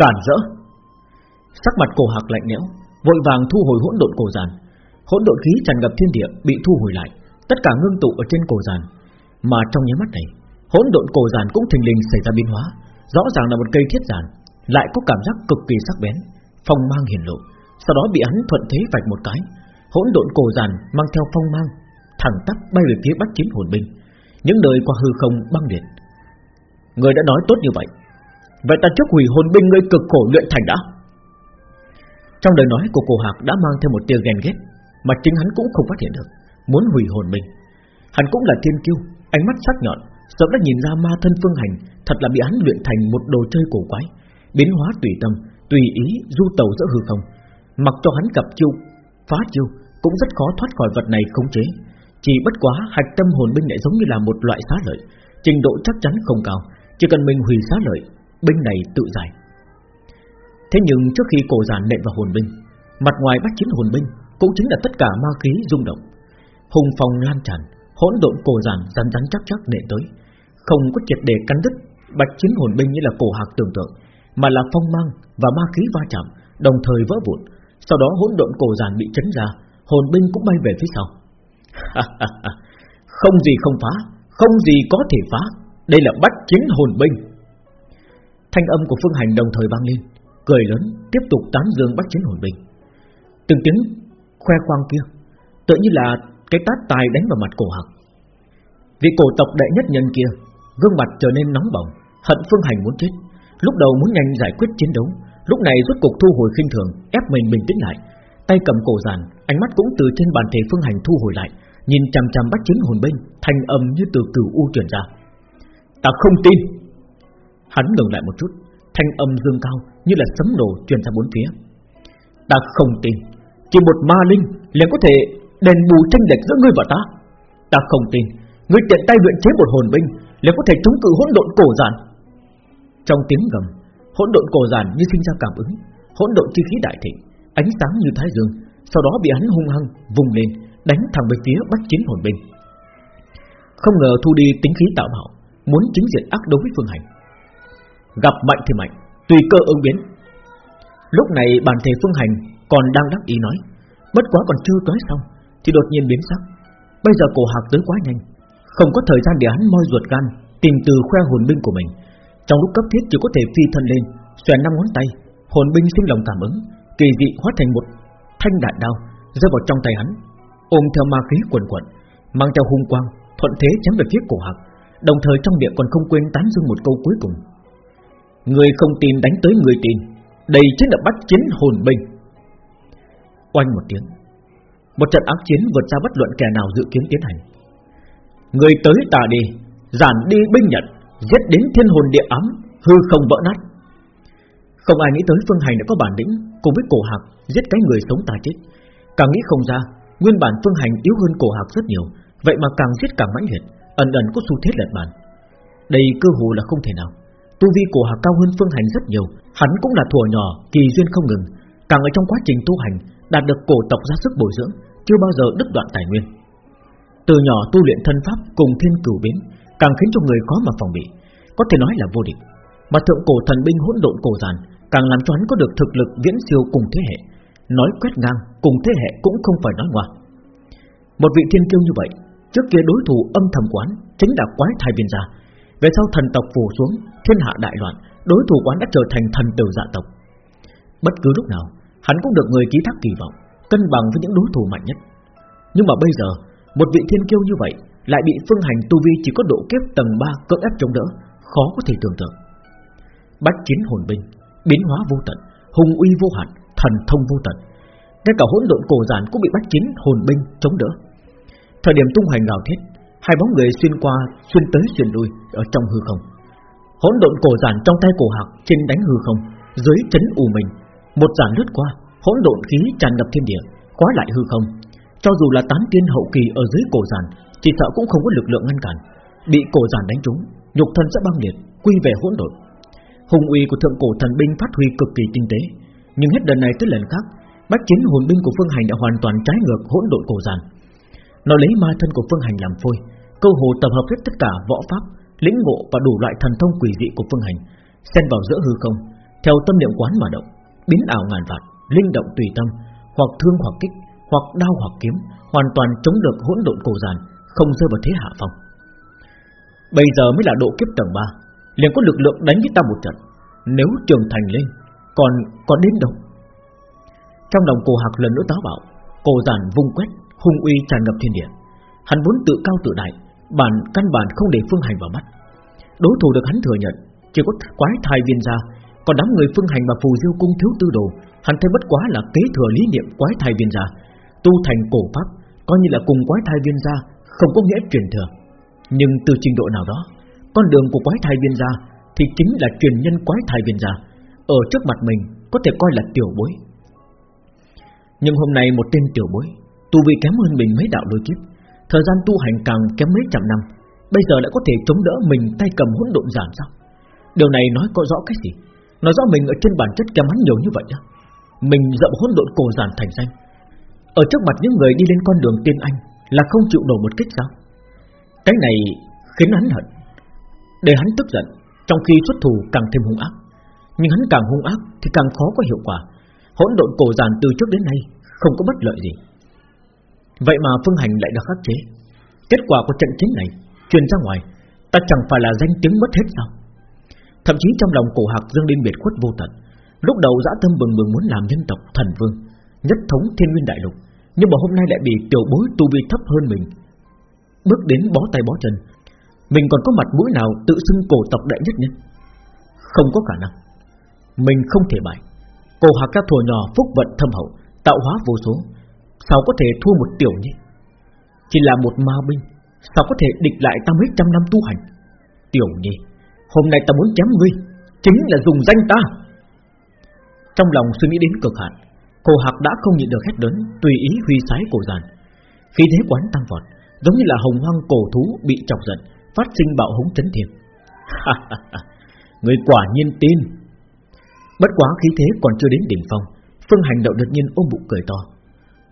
Cản rỡ. Sắc mặt cổ hạc lạnh lẽo Vội vàng thu hồi hỗn độn cổ giàn. Hỗn độn khí tràn ngập thiên địa bị thu hồi lại Tất cả ngưng tụ ở trên cổ giàn. Mà trong nháy mắt này Hỗn độn cổ giàn cũng thình lình xảy ra biến hóa Rõ ràng là một cây thiết giàn Lại có cảm giác cực kỳ sắc bén Phong mang hiển lộ Sau đó bị hắn thuận thế vạch một cái. Hỗn độn cổ giàn mang theo phong mang thẳng tắp bay về phía bách chiến hồn binh, những nơi qua hư không băng điện. Người đã nói tốt như vậy, vậy ta trước hủy hồn binh ngươi cực khổ luyện thành đã. Trong lời nói của cổ hạc đã mang theo một tia ghen ghét, mà chính hắn cũng không phát hiện được, muốn hủy hồn binh. Hắn cũng là thiên kiêu, ánh mắt sắc nhọn, sớm đã nhìn ra ma thân phương hành thật là bị hắn luyện thành một đồ chơi cổ quái, biến hóa tùy tâm, tùy ý du tàu giữa hư không, mặc cho hắn gặp chiêu phá chiêu cũng rất khó thoát khỏi vật này khống chế, chỉ bất quá hạch tâm hồn binh lại giống như là một loại xá lợi Trình độ chắc chắn không cao Chỉ cần mình hủy xá lợi Binh này tự giải. Thế nhưng trước khi cổ giản nện vào hồn binh, Mặt ngoài bắt chiến hồn binh Cũng chính là tất cả ma khí rung động. Hùng phong lan tràn, Hỗn độn cổ giản rắn rắn chắc chắc nện tới. Không có triệt để cắn đứt Bạch chiến hồn binh như là cổ hạc tưởng tượng, Mà là phong mang và ma khí va chạm, Đồng thời vỡ vụn. Sau đó hỗn độn cổ giản bị chấn ra, Hồn binh cũng bay về phía sau. Không gì không phá, Không gì có thể phá. Đây là bắt chiến hồn binh. Thanh âm của Phương Hành đồng thời vang lên Cười lớn tiếp tục tán dương bắt chiến hồn bình, Từng tiếng khoe khoang kia Tự như là cái tát tài đánh vào mặt cổ hạc Vị cổ tộc đệ nhất nhân kia Gương mặt trở nên nóng bỏng Hận Phương Hành muốn chết. Lúc đầu muốn nhanh giải quyết chiến đấu Lúc này rốt cục thu hồi khinh thường Ép mình bình tĩnh lại. Tay cầm cổ giàn Ánh mắt cũng từ trên bàn thể Phương Hành thu hồi lại Nhìn chằm chằm bách chiến hồn bình, Thanh âm như từ cửu u truyền ra. Ta không tin. Hắn ngừng lại một chút Thanh âm dương cao như là sấm nổ truyền ra bốn phía Ta không tin Chỉ một ma linh liền có thể Đền bù tranh lệch giữa ngươi và ta Ta không tin Ngươi tiện tay luyện chế một hồn binh liền có thể chống cự hỗn độn cổ giản Trong tiếng gầm Hỗn độn cổ giản như sinh ra cảm ứng Hỗn độn chi khí đại thịnh Ánh sáng như thái dương Sau đó bị hắn hung hăng vùng lên đánh thẳng về phía bách chiến hồn binh. Không ngờ thu đi tính khí tạo bạo, muốn chính diện ác đối với Phương Hành. Gặp mạnh thì mạnh, tùy cơ ứng biến. Lúc này bản thể Phương Hành còn đang đắc ý nói, bất quá còn chưa nói xong, thì đột nhiên biến sắc. Bây giờ cổ hạc tới quá nhanh, không có thời gian để hắn moi ruột gan, tìm từ khoe hồn binh của mình. Trong lúc cấp thiết chỉ có thể phi thân lên, xòe năm ngón tay, hồn binh sinh lòng cảm ứng, kỳ dị hóa thành một thanh đại đao rơi vào trong tay hắn, ôm theo ma khí quần quần, mang theo hung quang, thuận thế chém về phía cổ hạc, đồng thời trong miệng còn không quên tán dương một câu cuối cùng. Người không tin đánh tới người tin, đây chính là bắt chiến hồn binh. Oanh một tiếng, một trận ác chiến vượt ra bất luận kẻ nào dự kiến tiến hành. Người tới tà đi, giản đi binh nhận, giết đến thiên hồn địa ám, hư không vỡ nát. Không ai nghĩ tới Phương Hành đã có bản lĩnh Cùng với cổ hạc giết cái người sống ta chết Càng nghĩ không ra Nguyên bản Phương Hành yếu hơn cổ hạc rất nhiều Vậy mà càng giết càng mãnh liệt Ẩn ẩn có xu thế lật bàn Đây cơ hồ là không thể nào Tu vi cổ hà cao hơn Phương Hành rất nhiều, Hắn cũng là thuở nhỏ, kỳ duyên không ngừng. Càng ở trong quá trình tu hành, Đạt được cổ tộc ra sức bồi dưỡng, Chưa bao giờ đứt đoạn tài nguyên. Từ nhỏ tu luyện thân pháp cùng thiên cửu biến, Càng khiến cho người khó mà phòng bị, Có thể nói là vô địch. Mà thượng cổ thần binh hỗn độn cổ giàn Càng làm cho hắn có được thực lực viễn siêu cùng thế hệ. Nói quét ngang cùng thế hệ cũng không phải nói ngoa. Một vị thiên kiêu như vậy, Trước kia đối thủ âm thầm quán Chính là quái thai viên gia về sau thần tộc phủ xuống, Thiên hạ đại loạn, Đối thủ quán đã trở thành thần tử dạ tộc. Bất cứ lúc nào, Hắn cũng được người ký thác kỳ vọng, Cân bằng với những đối thủ mạnh nhất. Nhưng mà bây giờ, Một vị thiên kiêu như vậy Lại bị phương hành tu vi chỉ có độ kiếp tầng 3 cưỡng ép chống đỡ, Khó có thể tưởng tượng. Bách chiến hồn binh, Biến hóa vô tận Hùng uy vô hạn, Thần thông vô tận. Ngay cả hỗn độn cổ giản cũng bị bách chiến hồn binh chống đỡ. Thời điểm tung hoành gào thiết Hai bóng người xuyên qua, Xuyên tới xuyên lui, Ở trong hư không. Hỗn độn cổ giản trong tay cổ hạc Trên đánh hư không, Dưới chấn u mình Một giản lướt qua, Hỗn độn khí tràn ngập thiên địa, Khóa lại hư không. Cho dù là tán tiên hậu kỳ ở dưới cổ giản, Chỉ sợ cũng không có lực lượng ngăn cản. Bị cổ giản đánh trúng, Nhục thân sẽ băng liệt, Quy về hỗn độn. Hùng uy của thượng cổ thần binh phát huy cực kỳ tinh tế. Nhưng hết lần này tới lần khác, Bách chiến hồn binh của Phương Hành đã hoàn toàn trái ngược hỗn độn cổ giản. Nó lấy ma thân của Phương Hành làm phôi Câu hồ tập hợp hết tất cả võ pháp, Lĩnh ngộ và đủ loại thần thông quỷ dị của Phương Hành, Xen vào giữa hư không, Theo tâm niệm quán mà động, Biến ảo ngàn vạn, Linh động tùy tâm, Hoặc thương hoặc kích, Hoặc đao hoặc kiếm, Hoàn toàn chống được hỗn độn cổ giản Không rơi vào thế hạ phong. Bây giờ mới là độ kiếp tầng 3 liền có lực lượng đánh với ta một trận, Nếu trường thành lên, Còn còn đến đâu? Trong lòng cổ hạc lần nữa táo bạo, Cổ giản vung quét, hung uy tràn ngập thiên địa, Hắn muốn tự cao tự đại Bản căn bản không để phương hành vào mắt. Đối thủ được hắn thừa nhận, Chỉ có quái thai viên gia, Còn đám người phương hành và phù diêu cung thiếu tư đồ, Hắn thấy bất quá là kế thừa lý niệm quái thai viên gia. Tu thành cổ pháp, Coi như là cùng quái thai viên gia Không có nghĩa truyền thừa. Nhưng từ trình độ nào đó, con đường của quái thai viên gia Thì chính là truyền nhân quái thai viên gia, Ở trước mặt mình có thể coi là tiểu bối. Nhưng hôm nay một tên tiểu bối, Tu vi kém hơn mình mấy đạo đôi kiếp Thời gian tu hành càng kém mấy trăm năm, Bây giờ lại có thể chống đỡ mình tay cầm hỗn độn giản sao? Điều này nói có rõ cái gì? Nói rõ mình ở trên bản chất kém hắn nhiều như vậy á Mình dậm hỗn độn cổ giản thành danh. Ở trước mặt những người đi lên con đường tiên anh Là không chịu nổi một kích sao? Cái này khiến hắn hận, để hắn tức giận, Trong khi xuất thủ càng thêm hung ác. Nhưng hắn càng hung ác thì càng khó có hiệu quả. Hỗn độn cổ giản từ trước đến nay Không có bất lợi gì. Vậy mà phương hành lại được khắc chế. Kết quả của trận chiến này, Truyền ra ngoài, Ta chẳng phải là danh tiếng mất hết sao? Thậm chí trong lòng cổ hạc dương lên biệt khuất vô tận, Lúc đầu dã tâm bừng bừng muốn làm nhân tộc thần vương, Nhất thống thiên nguyên đại lục, Nhưng mà hôm nay lại bị tiểu bối tu vi thấp hơn mình. Bước đến bó tay bó chân, mình còn có mặt mũi nào tự xưng cổ tộc đại nhất nhé Không có khả năng. Mình không thể bại. Cổ hạc các thùa nhỏ phúc vận thâm hậu, Tạo hóa vô số. Sao có thể thua một tiểu nhi Chỉ là một ma binh, Sao có thể địch lại ta mấy trăm năm tu hành? Tiểu nhi Hôm nay ta muốn chém ngươi, Chính là dùng danh ta. Trong lòng suy nghĩ đến cực hạn cô hạc đã không nhịn được hét lớn, Tùy ý huy sái cổ giàn. Khí thế quán tăng vọt, Giống như là hồng hoang cổ thú bị chọc giận, Phát sinh bạo hống chấn thiệp Người quả nhiên tin. Bất quá khí thế còn chưa đến đỉnh phong, Phương Hành đậu đột nhiên ôm bụng cười to.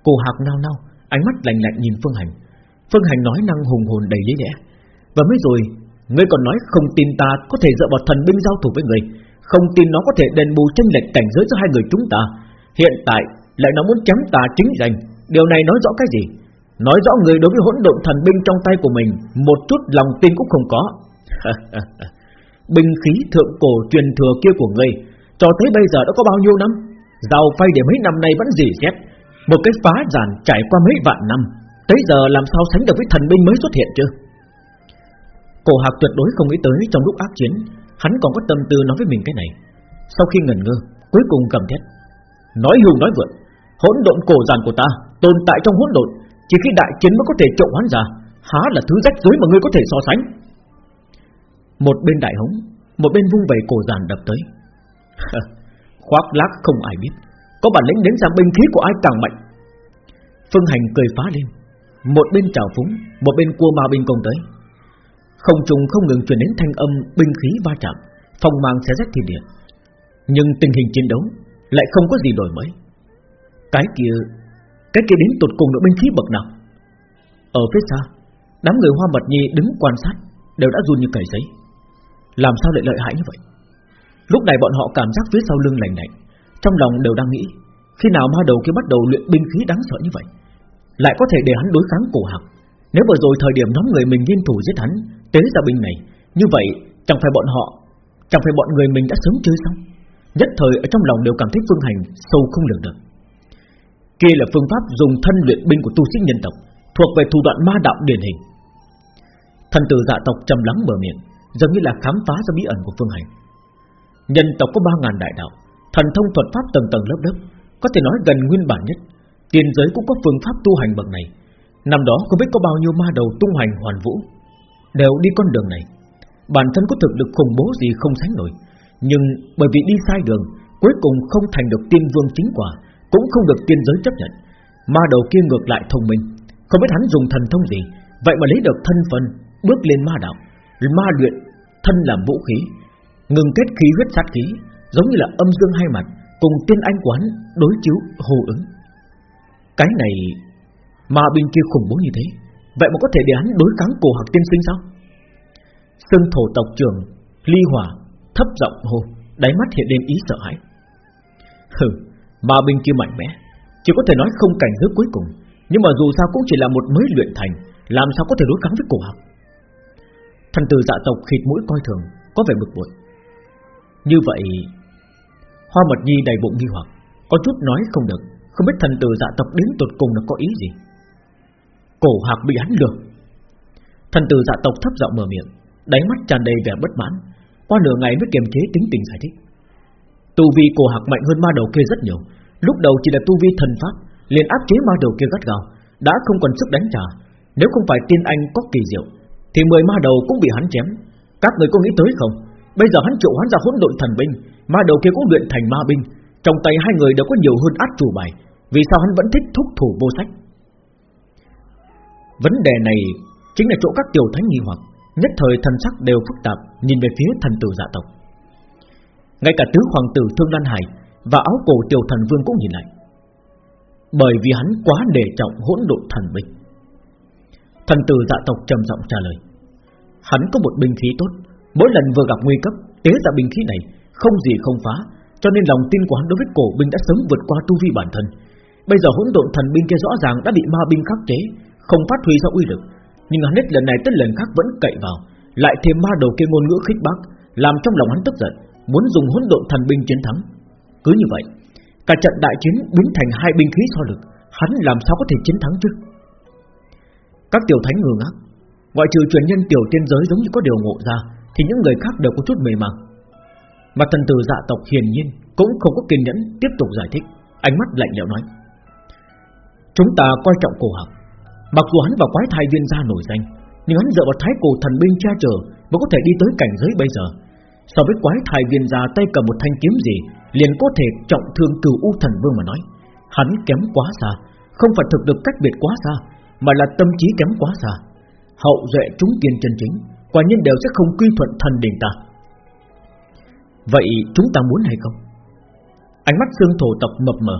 Cổ hạc nao nao, Ánh mắt lạnh lạnh nhìn Phương Hành. Phương Hành nói năng hùng hồn đầy lý lẽ. Và mới rồi, Ngươi còn nói không tin ta có thể dựa vào thần binh giao thủ với người. Không tin nó có thể đền bù tranh lệch cảnh giới giữa hai người chúng ta. Hiện tại, lại nó muốn chấm ta chính danh. Điều này nói rõ cái gì? Nói rõ người đối với hỗn độn thần binh trong tay của mình, Một chút lòng tin cũng không có. Binh khí thượng cổ truyền thừa kia của ngươi, Cho tới bây giờ đã có bao nhiêu năm? Giàu phay để mấy năm nay vẫn dì xét một cái phá giản trải qua mấy vạn năm, Tới giờ làm sao sánh được với thần binh mới xuất hiện chứ? Cổ hạc tuyệt đối không nghĩ tới trong lúc ác chiến, Hắn còn có tâm tư nói với mình cái này. Sau khi ngẩn ngơ, Cuối cùng cầm thét. Nói hùng nói vượn Hỗn độn cổ giản của ta Tồn tại trong hỗn độn, chỉ khi đại chiến mới có thể trộn hoán ra, Há là thứ rách rối mà ngươi có thể so sánh. Một bên đại hống, Một bên vung vẩy cổ giàn đập tới. Khoác lác không ai biết. Có bản lĩnh đến ra binh khí của ai càng mạnh. Phương Hành cười phá lên. Một bên trào phúng, Một bên cua ma binh công tới. Không trùng không ngừng truyền đến thanh âm Binh khí va chạm, Phong mang xé rách thiên địa. Nhưng tình hình chiến đấu Lại không có gì đổi mới. Cái kia Cái kia đến tụt cùng được binh khí bậc nào? Ở phía xa, Đám người hoa mật nhi đứng quan sát, Đều đã run như cầy giấy Làm sao lại lợi hại như vậy? Lúc này bọn họ cảm giác phía sau lưng lạnh lạnh. Trong lòng đều đang nghĩ, Khi nào ma đầu kia bắt đầu luyện binh khí đáng sợ như vậy, Lại có thể để hắn đối kháng cổ hạc Nếu vừa rồi thời điểm nhóm người mình liên thủ giết hắn, Tế ra binh này, Như vậy chẳng phải bọn họ, Chẳng phải bọn người mình đã sớm chơi xong. Nhất thời ở trong lòng đều cảm thấy phương hành Sâu không lường được. Kia là phương pháp dùng thân luyện binh của tu sĩ nhân tộc, Thuộc về thủ đoạn ma đạo điển hình. Thần tử dạ tộc trầm lắng mở miệng, Giống như là khám phá ra bí ẩn của phương hành. Nhân tộc có ba ngàn đại đạo Thần thông thuật pháp tầng tầng lớp lớp, Có thể nói gần nguyên bản nhất. Tiền giới cũng có phương pháp tu hành bậc này. Năm đó không biết có bao nhiêu ma đầu tung hành hoàn vũ, Đều đi con đường này. Bản thân có thực lực khủng bố gì không sánh nổi. Nhưng bởi vì đi sai đường, Cuối cùng không thành được tiên vương chính quả, Cũng không được tiên giới chấp nhận. Ma đầu kia ngược lại thông minh. Không biết hắn dùng thần thông gì, Vậy mà lấy được thân phận, Bước lên ma đạo. Ma luyện thân làm vũ khí, Ngừng kết khí huyết sát khí Giống như là âm dương hai mặt Cùng tiên anh quán đối chiếu hồ ứng. Cái này Ma binh kia khủng bố như thế, Vậy mà có thể để hắn đối kháng cổ hạc tiên sinh sao? Sưng thổ tộc trưởng Ly hỏa thấp giọng hô, Đáy mắt hiện lên ý sợ hãi. Hừ Ma binh kia mạnh mẽ, Chỉ có thể nói không cảnh giới cuối cùng, Nhưng mà dù sao cũng chỉ là một mới luyện thành, Làm sao có thể đối kháng với cổ hạc? Thần tử dạ tộc khịt mũi coi thường, Có vẻ bực bội. Như vậy Hoa mật nhi đầy bụng nghi hoặc, Có chút nói không được, Không biết thần tử dạ tộc đến tột cùng là có ý gì. Cổ hạc bị hắn lừa. Thần tử dạ tộc thấp giọng mở miệng Đánh mắt tràn đầy vẻ bất mãn, Qua nửa ngày mới kiềm chế tính tình giải thích. Tu vi cổ hạc mạnh hơn ma đầu kia rất nhiều, Lúc đầu chỉ là tu vi thần pháp, liền áp chế ma đầu kia gắt gao, Đã không còn sức đánh trả. Nếu không phải tiên anh có kỳ diệu, Thì mười ma đầu cũng bị hắn chém. Các người có nghĩ tới không? Bây giờ hắn triệu hắn ra hỗn độn thần binh Ma đầu kia cũng luyện thành ma binh. Trong tay hai người đều có nhiều hơn át chủ bài. Vì sao hắn vẫn thích thúc thủ vô sách? Vấn đề này Chính là chỗ các tiểu thánh nghi hoặc. Nhất thời thần sắc đều phức tạp, Nhìn về phía thần tử dạ tộc. Ngay cả tứ hoàng tử Thương Lan Hải Và áo cổ tiểu thần vương cũng nhìn lại. Bởi vì hắn quá đề trọng hỗn độn thần binh. Thần tử dạ tộc trầm giọng trả lời. Hắn có một binh khí tốt. Mỗi lần vừa gặp nguy cấp, Tế ra binh khí này không gì không phá, Cho nên lòng tin của hắn đối với cổ binh đã sớm vượt qua tu vi bản thân. Bây giờ hỗn độn thần binh kia rõ ràng đã bị ma binh khắc chế, Không phát huy ra uy lực. Nhưng hắn hết lần này tới lần khác vẫn cậy vào, Lại thêm ma đầu kia ngôn ngữ khích bác, Làm trong lòng hắn tức giận, Muốn dùng hỗn độn thần binh chiến thắng. Cứ như vậy, Cả trận đại chiến biến thành hai binh khí so lực, Hắn làm sao có thể chiến thắng chứ? Các tiểu thánh ngơ ngác, Ngoại trừ truyền nhân tiểu tiên giới giống như có điều ngộ ra, Thì những người khác đều có chút mềm màng mà thần tử dạ tộc hiền nhiên Cũng không có kiên nhẫn tiếp tục giải thích. Ánh mắt lạnh lẽo nói, Chúng ta coi trọng cổ học Mặc dù hắn vào quái thai viên gia nổi danh, Nhưng hắn dựa vào thái cổ thần binh che trở Mới có thể đi tới cảnh giới bây giờ. So với quái thai viên gia tay cầm một thanh kiếm gì, Liền có thể trọng thương cửu u thần vương mà nói. Hắn kém quá xa, Không phải thực lực cách biệt quá xa, Mà là tâm trí kém quá xa. Hậu duệ chúng kiên chân chính, Quả nhiên đều sẽ không quy thuận thần đình ta. Vậy chúng ta muốn hay không? Ánh mắt xương thổ tộc mập mờ,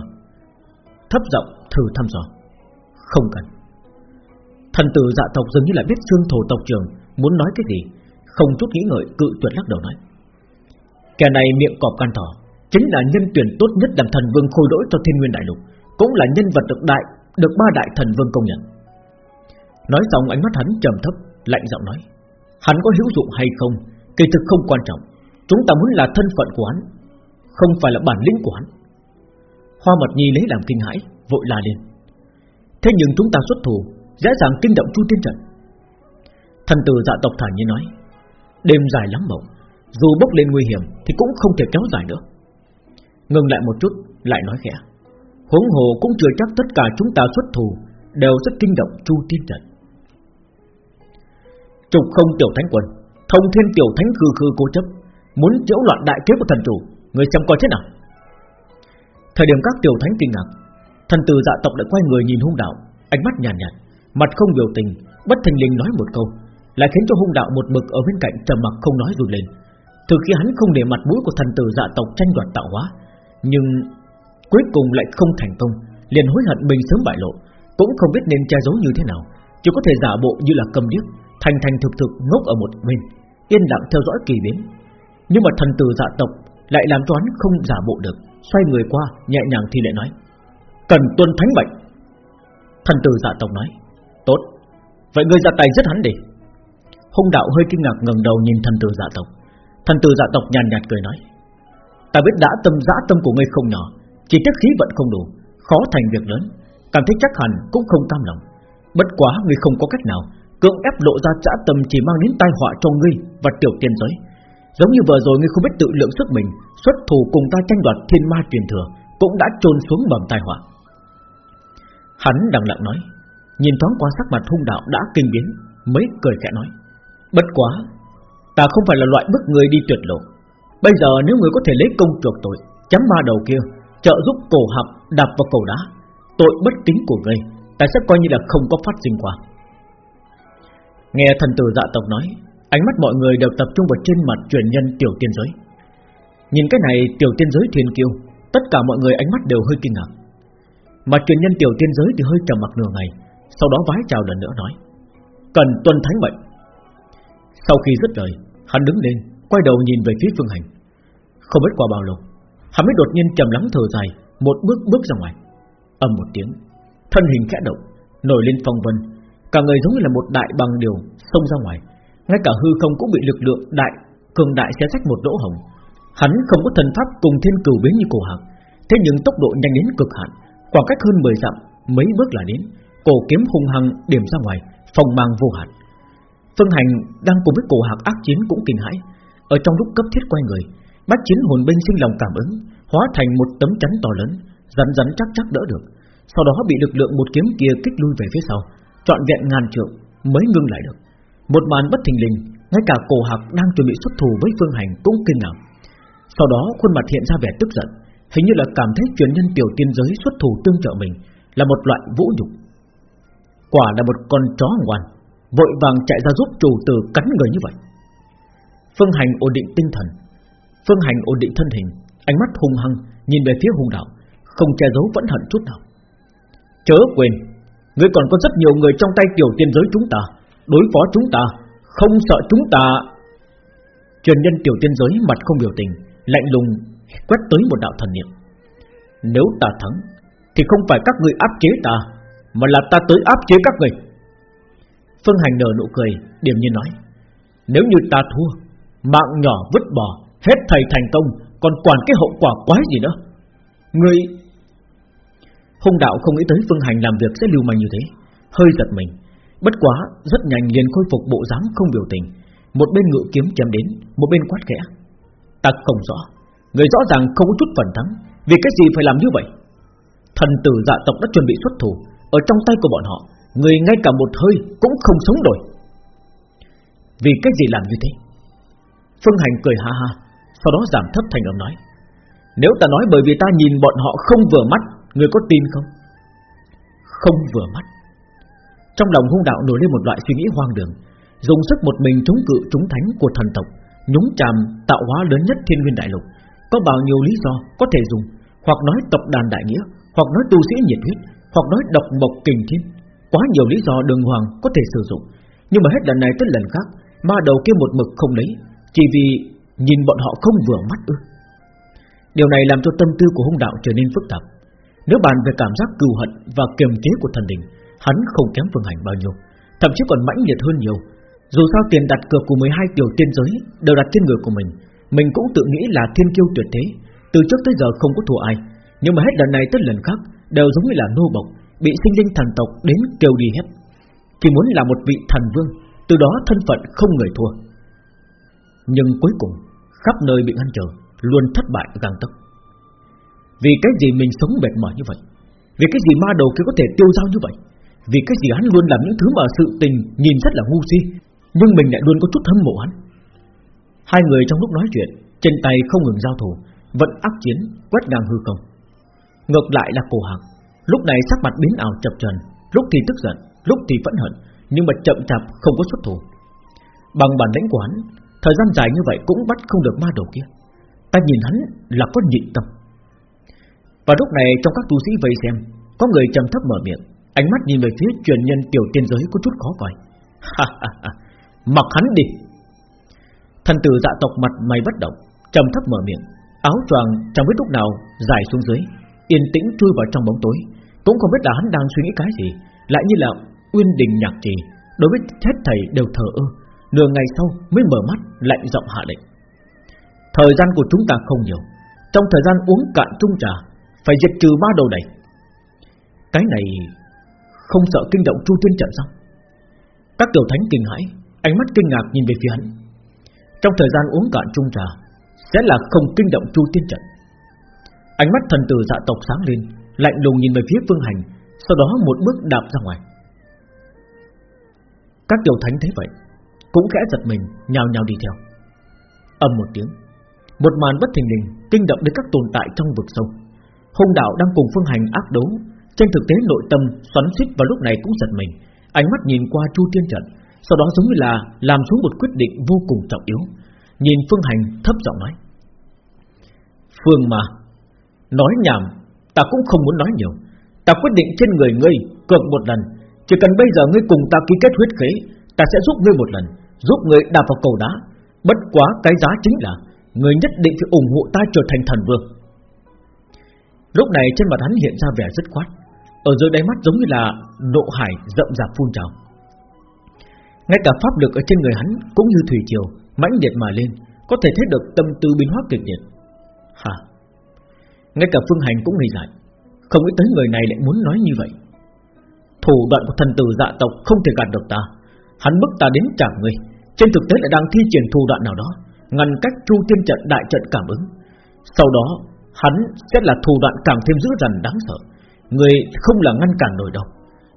Thấp giọng thử thăm dò. Không cần. Thần tử dạ tộc dường như là biết xương thổ tộc trưởng Muốn nói cái gì, Không chút nghĩ ngợi, cự tuyệt lắc đầu nói. Kẻ này miệng cọp can thỏ, Chính là nhân tuyển tốt nhất làm thần vương khôi lỗi cho thiên nguyên đại lục, Cũng là nhân vật được đại, Được ba đại thần vương công nhận. Nói xong ánh mắt hắn trầm thấp, Lạnh giọng nói, Hắn có hữu dụng hay không, Kỳ thực không quan trọng. Chúng ta muốn là thân phận của hắn, Không phải là bản lĩnh của hắn. Hoa mật nhi lấy làm kinh hãi, Vội la lên. Thế nhưng chúng ta xuất thủ, Dễ dàng kinh động chu tiên trận. Thần tử dạ tộc thản nhiên nói, Đêm dài lắm mộng, Dù bốc lên nguy hiểm Thì cũng không thể kéo dài nữa. Ngừng lại một chút, Lại nói khẽ, Huống hồ cũng chưa chắc tất cả chúng ta xuất thủ Đều rất kinh động chu tiên trận. Trục không tiểu thánh quân, Thông thiên tiểu thánh khư khư cố chấp Muốn chiếu loạn đại kế của thần chủ Người xem coi thế nào? Thời điểm các tiểu thánh kinh ngạc Thần tử dạ tộc lại quay người nhìn hung đạo Ánh mắt nhàn nhạt, nhạt Mặt không biểu tình Bất thành linh nói một câu Lại khiến cho hung đạo một mực ở bên cạnh trầm mặc không nói rụt lên. Từ khi hắn không để mặt mũi của thần tử dạ tộc tranh đoạt tạo hóa Nhưng Cuối cùng lại không thành công Liền hối hận mình sớm bại lộ Cũng không biết nên che giấu như thế nào Chỉ có thể giả bộ như là cầm điếc Thành thành thực thực ngốc ở một bên Yên lặng theo dõi kỳ biến. Nhưng mà thần tử dạ tộc lại làm cho hắn không giả bộ được. Xoay người qua nhẹ nhàng thì lại nói Cần tuân thánh bệnh Thần tử dạ tộc nói Tốt Vậy ngươi ra tay giết hắn đi. Hung đạo hơi kinh ngạc ngẩng đầu nhìn thần tử dạ tộc. Thần tử dạ tộc nhàn nhạt, nhạt cười nói Ta biết đã tâm dã tâm của ngươi không nhỏ Chỉ tiếc khí vận không đủ Khó thành việc lớn Cảm thấy chắc hẳn cũng không cam lòng. Bất quá ngươi không có cách nào Cưỡng ép lộ ra dã tâm chỉ mang đến tai họa cho ngươi Và tiểu tiên giới. Giống như vừa rồi ngươi không biết tự lượng sức mình, Xuất thủ cùng ta tranh đoạt thiên ma truyền thừa, Cũng đã trôn xuống bầm tai họa. Hắn đằng lặng nói, Nhìn thoáng qua sắc mặt hung đạo đã kinh biến, Mới cười khẽ nói, Bất quá, Ta không phải là loại bức người đi tuyệt lộ. Bây giờ nếu người có thể lấy công chuộc tội Chấm ma đầu kia, Trợ giúp cổ hạc đạp vào cầu đá, Tội bất kính của ngươi, Ta sẽ coi như là không có phát sinh qua. Nghe thần tử dạ tộc nói Ánh mắt mọi người đều tập trung vào trên mặt truyền nhân tiểu tiên giới. Nhìn cái này, tiểu tiên giới thiên kiêu, Tất cả mọi người ánh mắt đều hơi kinh ngạc. Mà truyền nhân tiểu tiên giới thì hơi trầm mặc nửa ngày, Sau đó vái chào lần nữa nói, Cần tuân thánh mệnh. Sau khi dứt lời, Hắn đứng lên, Quay đầu nhìn về phía phương hành. Không biết qua bao lâu, Hắn mới đột nhiên trầm lắng thở dài, Một bước bước ra ngoài. Ầm một tiếng, Thân hình khẽ động, Nổi lên phong vân, Cả người giống như là một đại bằng điều Xông ra ngoài. Ngay cả hư không cũng bị lực lượng đại, Cường đại xé rách một lỗ hồng Hắn không có thần pháp cùng thiên cửu biến như cổ hạc, Thế nhưng tốc độ nhanh đến cực hạn, Khoảng cách hơn 10 dặm, Mấy bước là đến. Cổ kiếm hung hăng điểm ra ngoài Phòng mang vô hạn. Phương Hành đang cùng với cổ hạc ác chiến cũng kinh hãi. Ở trong lúc cấp thiết quay người bát chiến hồn binh sinh lòng cảm ứng, Hóa thành một tấm chắn to lớn, Rắn rắn chắc chắc đỡ được. Sau đó bị lực lượng một kiếm kia kích lui về phía sau, Trọn vẹn ngàn trượng mới ngưng lại được. Một màn bất thình lình, Ngay cả cổ hạc đang chuẩn bị xuất thủ với Phương Hành cũng kinh ngạc. Sau đó, khuôn mặt hiện ra vẻ tức giận, Hình như là cảm thấy truyền nhân tiểu tiên giới xuất thủ tương trợ mình Là một loại vũ nhục. Quả là một con chó ngoan, Vội vàng chạy ra giúp chủ tử cắn người như vậy. Phương Hành ổn định tinh thần. Phương Hành ổn định thân hình, Ánh mắt hung hăng Nhìn về phía hung đạo, Không che giấu vẫn hận chút nào. Chớ quên, Ngươi còn có rất nhiều người trong tay tiểu tiên giới chúng ta Đối phó chúng ta, Không sợ chúng ta. Truyền nhân tiểu tiên giới mặt không biểu tình, Lạnh lùng, quét tới một đạo thần niệm. Nếu ta thắng, Thì không phải các người áp chế ta, Mà là ta tới áp chế các người. Phương Hành nở nụ cười Điểm nhiên nói, Nếu như ta thua, Mạng nhỏ vứt bỏ, Hết thầy thành công, Còn quản cái hậu quả quái gì nữa? Người Hung đạo không nghĩ tới Phương Hành làm việc sẽ lưu manh như thế, Hơi giật mình. Bất quá, rất nhanh liền khôi phục bộ dáng không biểu tình. Một bên ngự kiếm chém đến, Một bên quát khẽ. Ta không rõ. Người rõ ràng không có chút phần thắng. Vì cái gì phải làm như vậy? Thần tử dạ tộc đã chuẩn bị xuất thủ. Ở trong tay của bọn họ, Người ngay cả một hơi cũng không sống nổi. Vì cái gì làm như thế? Phương Hành cười ha ha, Sau đó giảm thấp thành âm nói. Nếu ta nói bởi vì ta nhìn bọn họ không vừa mắt, Người có tin không? Không vừa mắt. Trong lòng hung đạo nổi lên một loại suy nghĩ hoang đường, Dùng sức một mình chống cự chúng thánh của thần tộc, Nhúng chàm tạo hóa lớn nhất thiên nguyên đại lục. Có bao nhiêu lý do có thể dùng? Hoặc nói tộc đàn đại nghĩa, Hoặc nói tu sĩ nhiệt huyết, Hoặc nói độc mộc kình thiên. Quá nhiều lý do đường hoàng có thể sử dụng. Nhưng mà hết lần này tới lần khác, Ma đầu kia một mực không lấy, Chỉ vì nhìn bọn họ không vừa mắt ư. Điều này làm cho tâm tư của hung đạo trở nên phức tạp. Nếu bàn về cảm giác cừu hận và kiềm chế của thần đình Hắn không kém phương hành bao nhiêu, Thậm chí còn mãnh liệt hơn nhiều. Dù sao tiền đặt cược của 12 tiểu tiên giới Đều đặt trên người của mình Mình cũng tự nghĩ là thiên kiêu tuyệt thế, Từ trước tới giờ không có thua ai. Nhưng mà hết lần này tới lần khác, Đều giống như là nô bộc, Bị sinh linh thần tộc đến kêu đi hết. Chỉ muốn là một vị thần vương, Từ đó thân phận không người thua. Nhưng cuối cùng, Khắp nơi bị ngăn trở, Luôn thất bại gang tấc. Vì cái gì mình sống mệt mỏi như vậy? Vì cái gì ma đầu kia có thể tiêu dao như vậy? Vì cái gì hắn luôn làm những thứ mà sự tình Nhìn rất là ngu si Nhưng mình lại luôn có chút hâm mộ hắn. Hai người trong lúc nói chuyện Trên tay không ngừng giao thủ Vẫn ác chiến quét ngang hư không. Ngược lại là cổ hạc Lúc này sắc mặt biến ảo chập trần Lúc thì tức giận, lúc thì phẫn hận Nhưng mà chậm chạp không có xuất thủ. Bằng bản lĩnh của hắn Thời gian dài như vậy cũng bắt không được ma đầu kia. Ta nhìn hắn là có nhịn tâm. Và lúc này trong các tu sĩ vây xem Có người trầm thấp mở miệng. Ánh mắt nhìn về phía truyền nhân tiểu tiên giới có chút khó coi. Mặc hắn đi. Thần tử dạ tộc mặt mày bất động, trầm thấp mở miệng, Áo choàng chẳng biết lúc nào dài xuống dưới, Yên tĩnh chui vào trong bóng tối, Cũng không biết là hắn đang suy nghĩ cái gì, Lại như là uyên đình nhạc trì, Đối với hết thầy đều thờ ơ, Nửa ngày sau mới mở mắt, lạnh giọng hạ lệnh. Thời gian của chúng ta không nhiều, Trong thời gian uống cạn chung trà, Phải diệt trừ ba đầu này Cái này không sợ kinh động chu tiên trận sao? Các tiểu thánh kinh hãi, Ánh mắt kinh ngạc nhìn về phía hắn. Trong thời gian uống cạn chung trà, Sẽ là không kinh động chu tiên trận. Ánh mắt thần tử dạ tộc sáng lên, Lạnh lùng nhìn về phía phương hành, Sau đó một bước đạp ra ngoài. Các tiểu thánh thấy vậy, Cũng khẽ giật mình, Nhào nhào đi theo. Âm một tiếng, Một màn bất thình lình Kinh động đến các tồn tại trong vực sâu. Hùng đạo đang cùng phương hành ác đấu trên thực tế, nội tâm xoắn xít vào lúc này cũng giật mình. Ánh mắt nhìn qua chu tiên trận Sau đó giống như là làm xuống một quyết định vô cùng trọng yếu. Nhìn phương hành thấp giọng nói, Phương mà Nói nhảm, Ta cũng không muốn nói nhiều. Ta quyết định trên người ngươi cược một lần. Chỉ cần bây giờ ngươi cùng ta ký kết huyết khế, Ta sẽ giúp ngươi một lần, Giúp ngươi đạp vào cầu đá. Bất quá cái giá chính là, Ngươi nhất định phải ủng hộ ta trở thành thần vương. Lúc này trên mặt hắn hiện ra vẻ rất quát ở dưới đáy mắt giống như là Nộ hải rậm rạp phun trào. Ngay cả pháp lực ở trên người hắn Cũng như thủy triều mãnh liệt mà lên, Có thể thấy được tâm tư biến hóa kịch liệt. Hả? Ngay cả Phương Hành cũng nghi dại, Không nghĩ tới người này lại muốn nói như vậy. Thủ đoạn của thần tử dạ tộc Không thể gạt được ta. Hắn bức ta đến trả người, Trên thực tế lại đang thi triển thủ đoạn nào đó, Ngăn cách chu tiên trận đại trận cảm ứng. Sau đó, Hắn sẽ là thủ đoạn càng thêm dữ dằn đáng sợ. Người không là ngăn cản nổi đâu.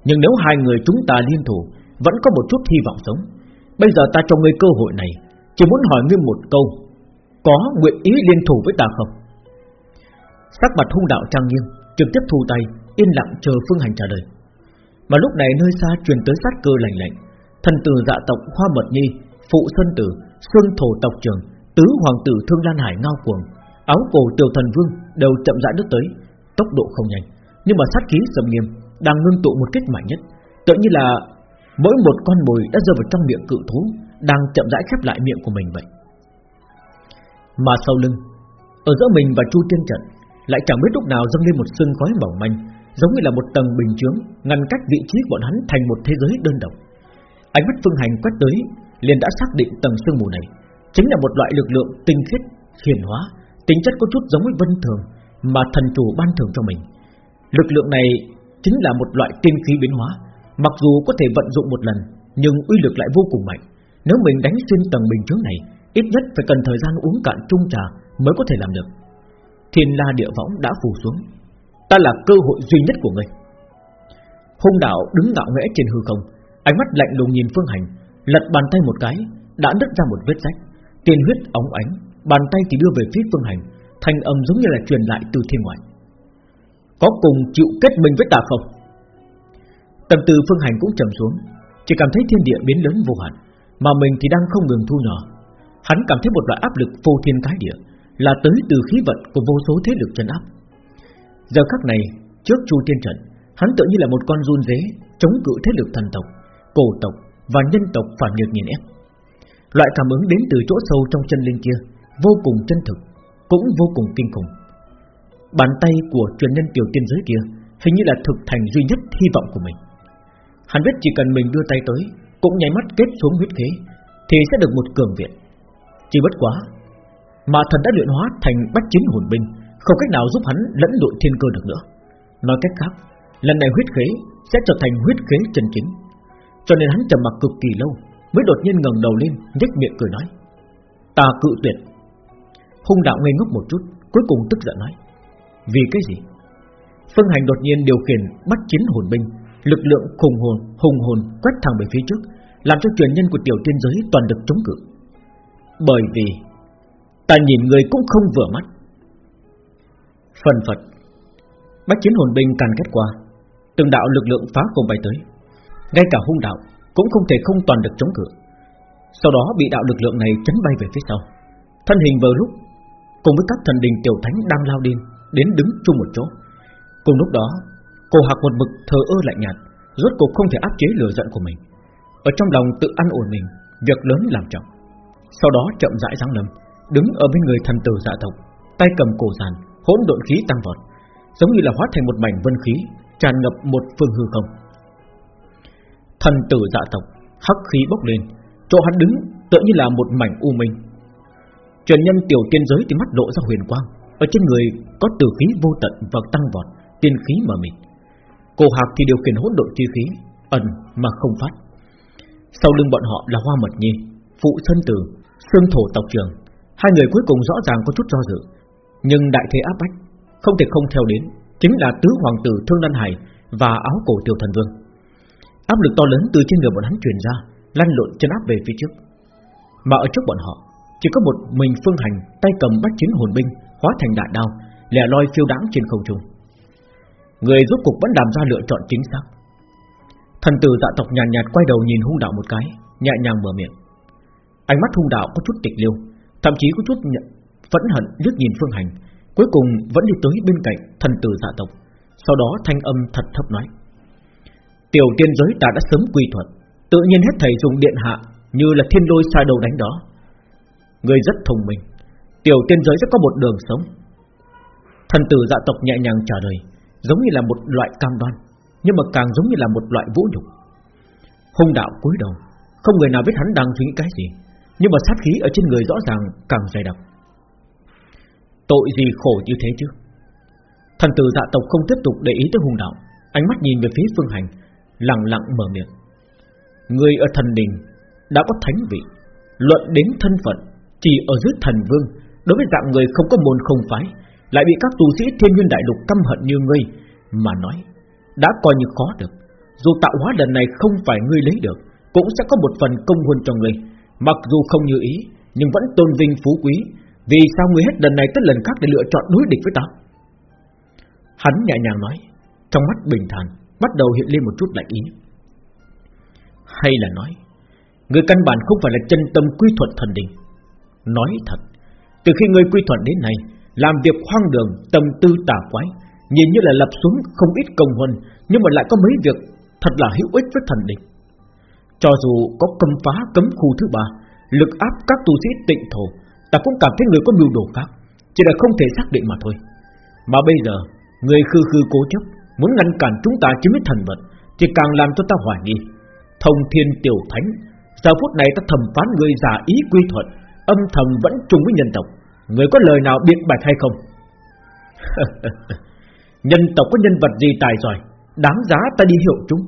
Nhưng nếu hai người chúng ta liên thủ, Vẫn có một chút hy vọng sống. Bây giờ ta cho ngươi cơ hội này, Chỉ muốn hỏi ngươi một câu. Có nguyện ý liên thủ với ta không? Sắc mặt hung đạo trang nghiêm, Trực tiếp thu tay, Yên lặng chờ phương hành trả lời. Mà lúc này nơi xa truyền tới sát cơ lạnh lạnh. Thần tử dạ tộc Hoa Mật Nhi, Phụ Sơn Tử, Xuân Thổ Tộc Trường, Tứ Hoàng Tử Thương Lan Hải Ngao Cuồng, Áo cổ Tiểu Thần Vương đều chậm rãi đứt tới, Tốc độ không nhanh. Nhưng mà sát khí sầm nghiêm Đang ngưng tụ một kích mạnh nhất Tự như là mỗi một con mồi đã rơi vào trong miệng cự thú Đang chậm rãi khép lại miệng của mình vậy Mà sau lưng Ở giữa mình và Chu Tiên Trận lại chẳng biết lúc nào dâng lên một sương khói mỏng manh, giống như là một tầng bình chướng ngăn cách vị trí bọn hắn thành một thế giới đơn độc. Ánh mắt Phương Hành quét tới, liền đã xác định tầng sương mù này chính là một loại lực lượng tinh khiết, hiển hóa, tính chất có chút giống với vân thường mà thần chủ ban thưởng cho mình. Lực lượng này chính là một loại tiên khí biến hóa, mặc dù có thể vận dụng một lần, nhưng uy lực lại vô cùng mạnh. Nếu mình đánh xuyên tầng bình chướng này, ít nhất phải cần thời gian uống cạn chung trà mới có thể làm được. Thiên la địa võng đã phủ xuống Ta là cơ hội duy nhất của ngươi Hung đạo đứng ngạo nghễ trên hư không Ánh mắt lạnh lùng nhìn Phương Hành Lật bàn tay một cái Đã đứt ra một vết rách Tiền huyết óng ánh Bàn tay thì đưa về phía Phương Hành Thanh âm giống như là truyền lại từ thiên ngoại có cùng chịu kết minh với ta không Tâm từ Phương Hành cũng trầm xuống Chỉ cảm thấy thiên địa biến lớn vô hạn Mà mình thì đang không ngừng thu nhỏ Hắn cảm thấy một loại áp lực vô thiên cái địa là tới từ khí vận của vô số thế lực chân áp. Giờ khắc này, trước Chu Tiên Trận, hắn tự như là một con run dế chống cự thế lực thần tộc, cổ tộc và nhân tộc phản nghịch nhìn ép. Loại cảm ứng đến từ chỗ sâu trong chân linh kia, vô cùng chân thực, cũng vô cùng kinh khủng. Bàn tay của truyền nhân tiểu tiên giới kia hình như là thực thành duy nhất hy vọng của mình. Hắn biết chỉ cần mình đưa tay tới, cũng nháy mắt kết xuống huyết khí, thì sẽ được một cường viện. Chỉ bất quá, mà thần đã luyện hóa thành bách chiến hồn binh Không cách nào giúp hắn lẫn lộn thiên cơ được nữa Nói cách khác Lần này huyết khí sẽ trở thành huyết khí chân chính Cho nên hắn trầm mặc cực kỳ lâu Mới đột nhiên ngẩng đầu lên nhếch miệng cười nói Ta cự tuyệt Hung đạo ngây ngốc một chút Cuối cùng tức giận nói vì cái gì? Phương hành đột nhiên điều khiển bắt chiến hồn binh, Lực lượng khủng hồn, hùng hồn quét thẳng về phía trước, Làm cho truyền nhân của tiểu tiên giới toàn được chống cự. Bởi vì Ta nhìn người cũng không vừa mắt. Phần Phật Bách chiến hồn binh càn kết qua, Từng đạo lực lượng phá cùng bay tới. Ngay cả hung đạo cũng không thể không toàn được chống cự. Sau đó bị đạo lực lượng này chấn bay về phía sau. Thân hình vừa lúc, Cùng với các thần đình tiểu thánh đang lao điên Đến đứng chung một chỗ. Cùng lúc đó, Cô hạc một mực thờ ơ lạnh nhạt, Rốt cuộc không thể áp chế lửa giận của mình. Ở trong lòng tự ăn ổn mình, Việc lớn làm trọng. Sau đó chậm rãi giáng lâm, Đứng ở bên người thần tử dạ tộc, Tay cầm cổ giàn hỗn độn khí tăng vọt, Giống như là hóa thành một mảnh vân khí, Tràn ngập một phương hư không. Thần tử dạ tộc, Hắc khí bốc lên, Chỗ hắn đứng tựa như là một mảnh u minh. Truyền nhân tiểu tiên giới thì mắt lộ ra huyền quang ở trên người có từ khí vô tận và tăng vọt Tiên khí mà mình. Cổ hạc thì điều khiển hỗn độn chi khí Ẩn mà không phát. Sau lưng bọn họ là Hoa Mật Nhi Phụ Sơn Tử, Sương Thổ Tộc Trường. Hai người cuối cùng rõ ràng có chút do dự Nhưng đại thế áp bách Không thể không theo đến Chính là tứ hoàng tử Thương Đan Hải Và áo cổ tiểu thần vương. Áp lực to lớn từ trên người bọn hắn truyền ra Lăn lộn chân áp về phía trước. Mà ở trước bọn họ Chỉ có một mình phương hành Tay cầm bách chiến hồn binh Hóa thành đại đao Lẻ loi phiêu đáng trên không trung. Người rốt cục vẫn làm ra lựa chọn chính xác. Thần tử dạ tộc nhàn nhạt, nhạt quay đầu nhìn hung đạo một cái Nhẹ nhàng mở miệng. Ánh mắt hung đạo có chút tịch liêu Thậm chí có chút nhận, phẫn hận liếc nhìn phương hành Cuối cùng vẫn đi tới bên cạnh thần tử dạ tộc Sau đó thanh âm thật thấp nói. Tiểu tiên giới ta đã sớm quy thuận Tự nhiên hết thầy dùng điện hạ Như là thiên lôi sai đầu đánh đó. Người rất thông minh Tiểu tiên giới sẽ có một đường sống. Thần tử dạ tộc nhẹ nhàng trả lời, Giống như là một loại cam đoan, Nhưng mà càng giống như là một loại vũ nhục. Hung đạo cúi đầu, Không người nào biết hắn đang suy nghĩ cái gì, Nhưng mà sát khí ở trên người rõ ràng càng dày đặc. Tội gì khổ như thế chứ? Thần tử dạ tộc không tiếp tục để ý tới hung đạo, Ánh mắt nhìn về phía phương hành, Lặng lặng mở miệng. Người ở thần đình Đã có thánh vị, Luận đến thân phận, Chỉ ở dưới thần vương Đối với dạng người không có môn không phái, Lại bị các tu sĩ thiên nguyên đại lục căm hận như ngươi, Mà nói, Đã coi như khó được. Dù tạo hóa lần này không phải ngươi lấy được, Cũng sẽ có một phần công huân cho ngươi. Mặc dù không như ý, Nhưng vẫn tôn vinh phú quý, Vì sao ngươi hết lần này tới lần khác để lựa chọn đối địch với ta? Hắn nhẹ nhàng nói, Trong mắt bình thản, Bắt đầu hiện lên một chút lạnh ý. Hay là nói, Người căn bản không phải là chân tâm quy thuật thần đình. Nói thật từ khi người quy thuận đến nay Làm việc hoang đường, tâm tư tà quái Nhìn như là lập xuống không ít công huân Nhưng mà lại có mấy việc Thật là hữu ích với thần đình Cho dù có cấm phá cấm khu thứ ba Lực áp các tu sĩ tịnh thổ Ta cũng cảm thấy người có mưu đồ khác Chỉ là không thể xác định mà thôi. Mà bây giờ Người khư khư cố chấp Muốn ngăn cản chúng ta chiếm lấy thần vật Chỉ càng làm cho ta hoài nghi. Thông thiên tiểu thánh Giờ phút này ta thầm phán người giả ý quy thuận Âm thầm vẫn chung với nhân tộc. Người có lời nào biện bạch hay không? Nhân tộc có nhân vật gì tài giỏi, Đáng giá ta đi hiệu chúng?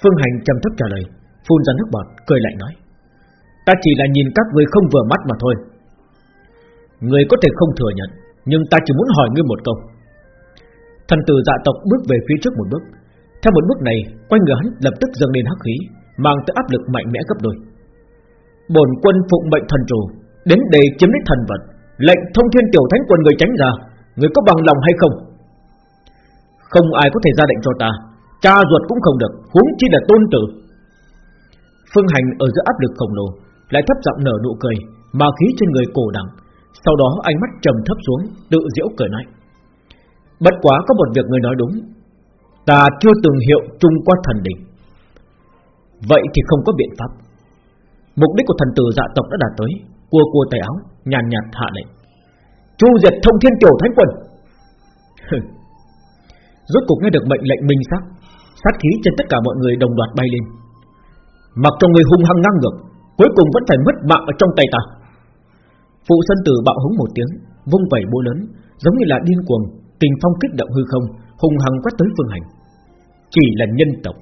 Phương Hành trầm thấp trả lời, Phun ra nước bọt, cười lại nói, Ta chỉ là nhìn các người không vừa mắt mà thôi. Người có thể không thừa nhận, Nhưng ta chỉ muốn hỏi ngươi một câu. Thần tử dạ tộc bước về phía trước một bước. Theo một bước này, Quanh người hắn lập tức dâng lên hắc khí, Mang tới áp lực mạnh mẽ gấp đôi. Bổn quân phụng mệnh thần chủ Đến đây chiếm lấy thần vật, Lệnh thông thiên tiểu thánh quần người tránh ra, Người có bằng lòng hay không? Không ai có thể ra lệnh cho ta, Cha ruột cũng không được, Huống chi là tôn tử. Phương hành ở giữa áp lực khổng lồ, Lại thấp giọng nở nụ cười Mà khí trên người cổ đẳng, Sau đó ánh mắt trầm thấp xuống, Tự diễu cười nói. Bất quá có một việc người nói đúng, Ta chưa từng hiệu chung qua thần đỉnh. Vậy thì không có biện pháp. Mục đích của thần tử dạ tộc đã đạt tới Cua cua tay áo Nhàn nhạt, nhạt hạ lệnh. Chu diệt thông thiên tiểu thánh quân. Rốt cục nghe được mệnh lệnh minh sắc Sát khí trên tất cả mọi người đồng loạt bay lên. Mặc cho người hung hăng ngang ngược Cuối cùng vẫn phải mất mạng ở trong tay ta. Phụ sân tử bạo hống một tiếng Vung vẩy búa lớn Giống như là điên cuồng Tình phong kích động hư không Hùng hăng quét tới phương hành. Chỉ là nhân tộc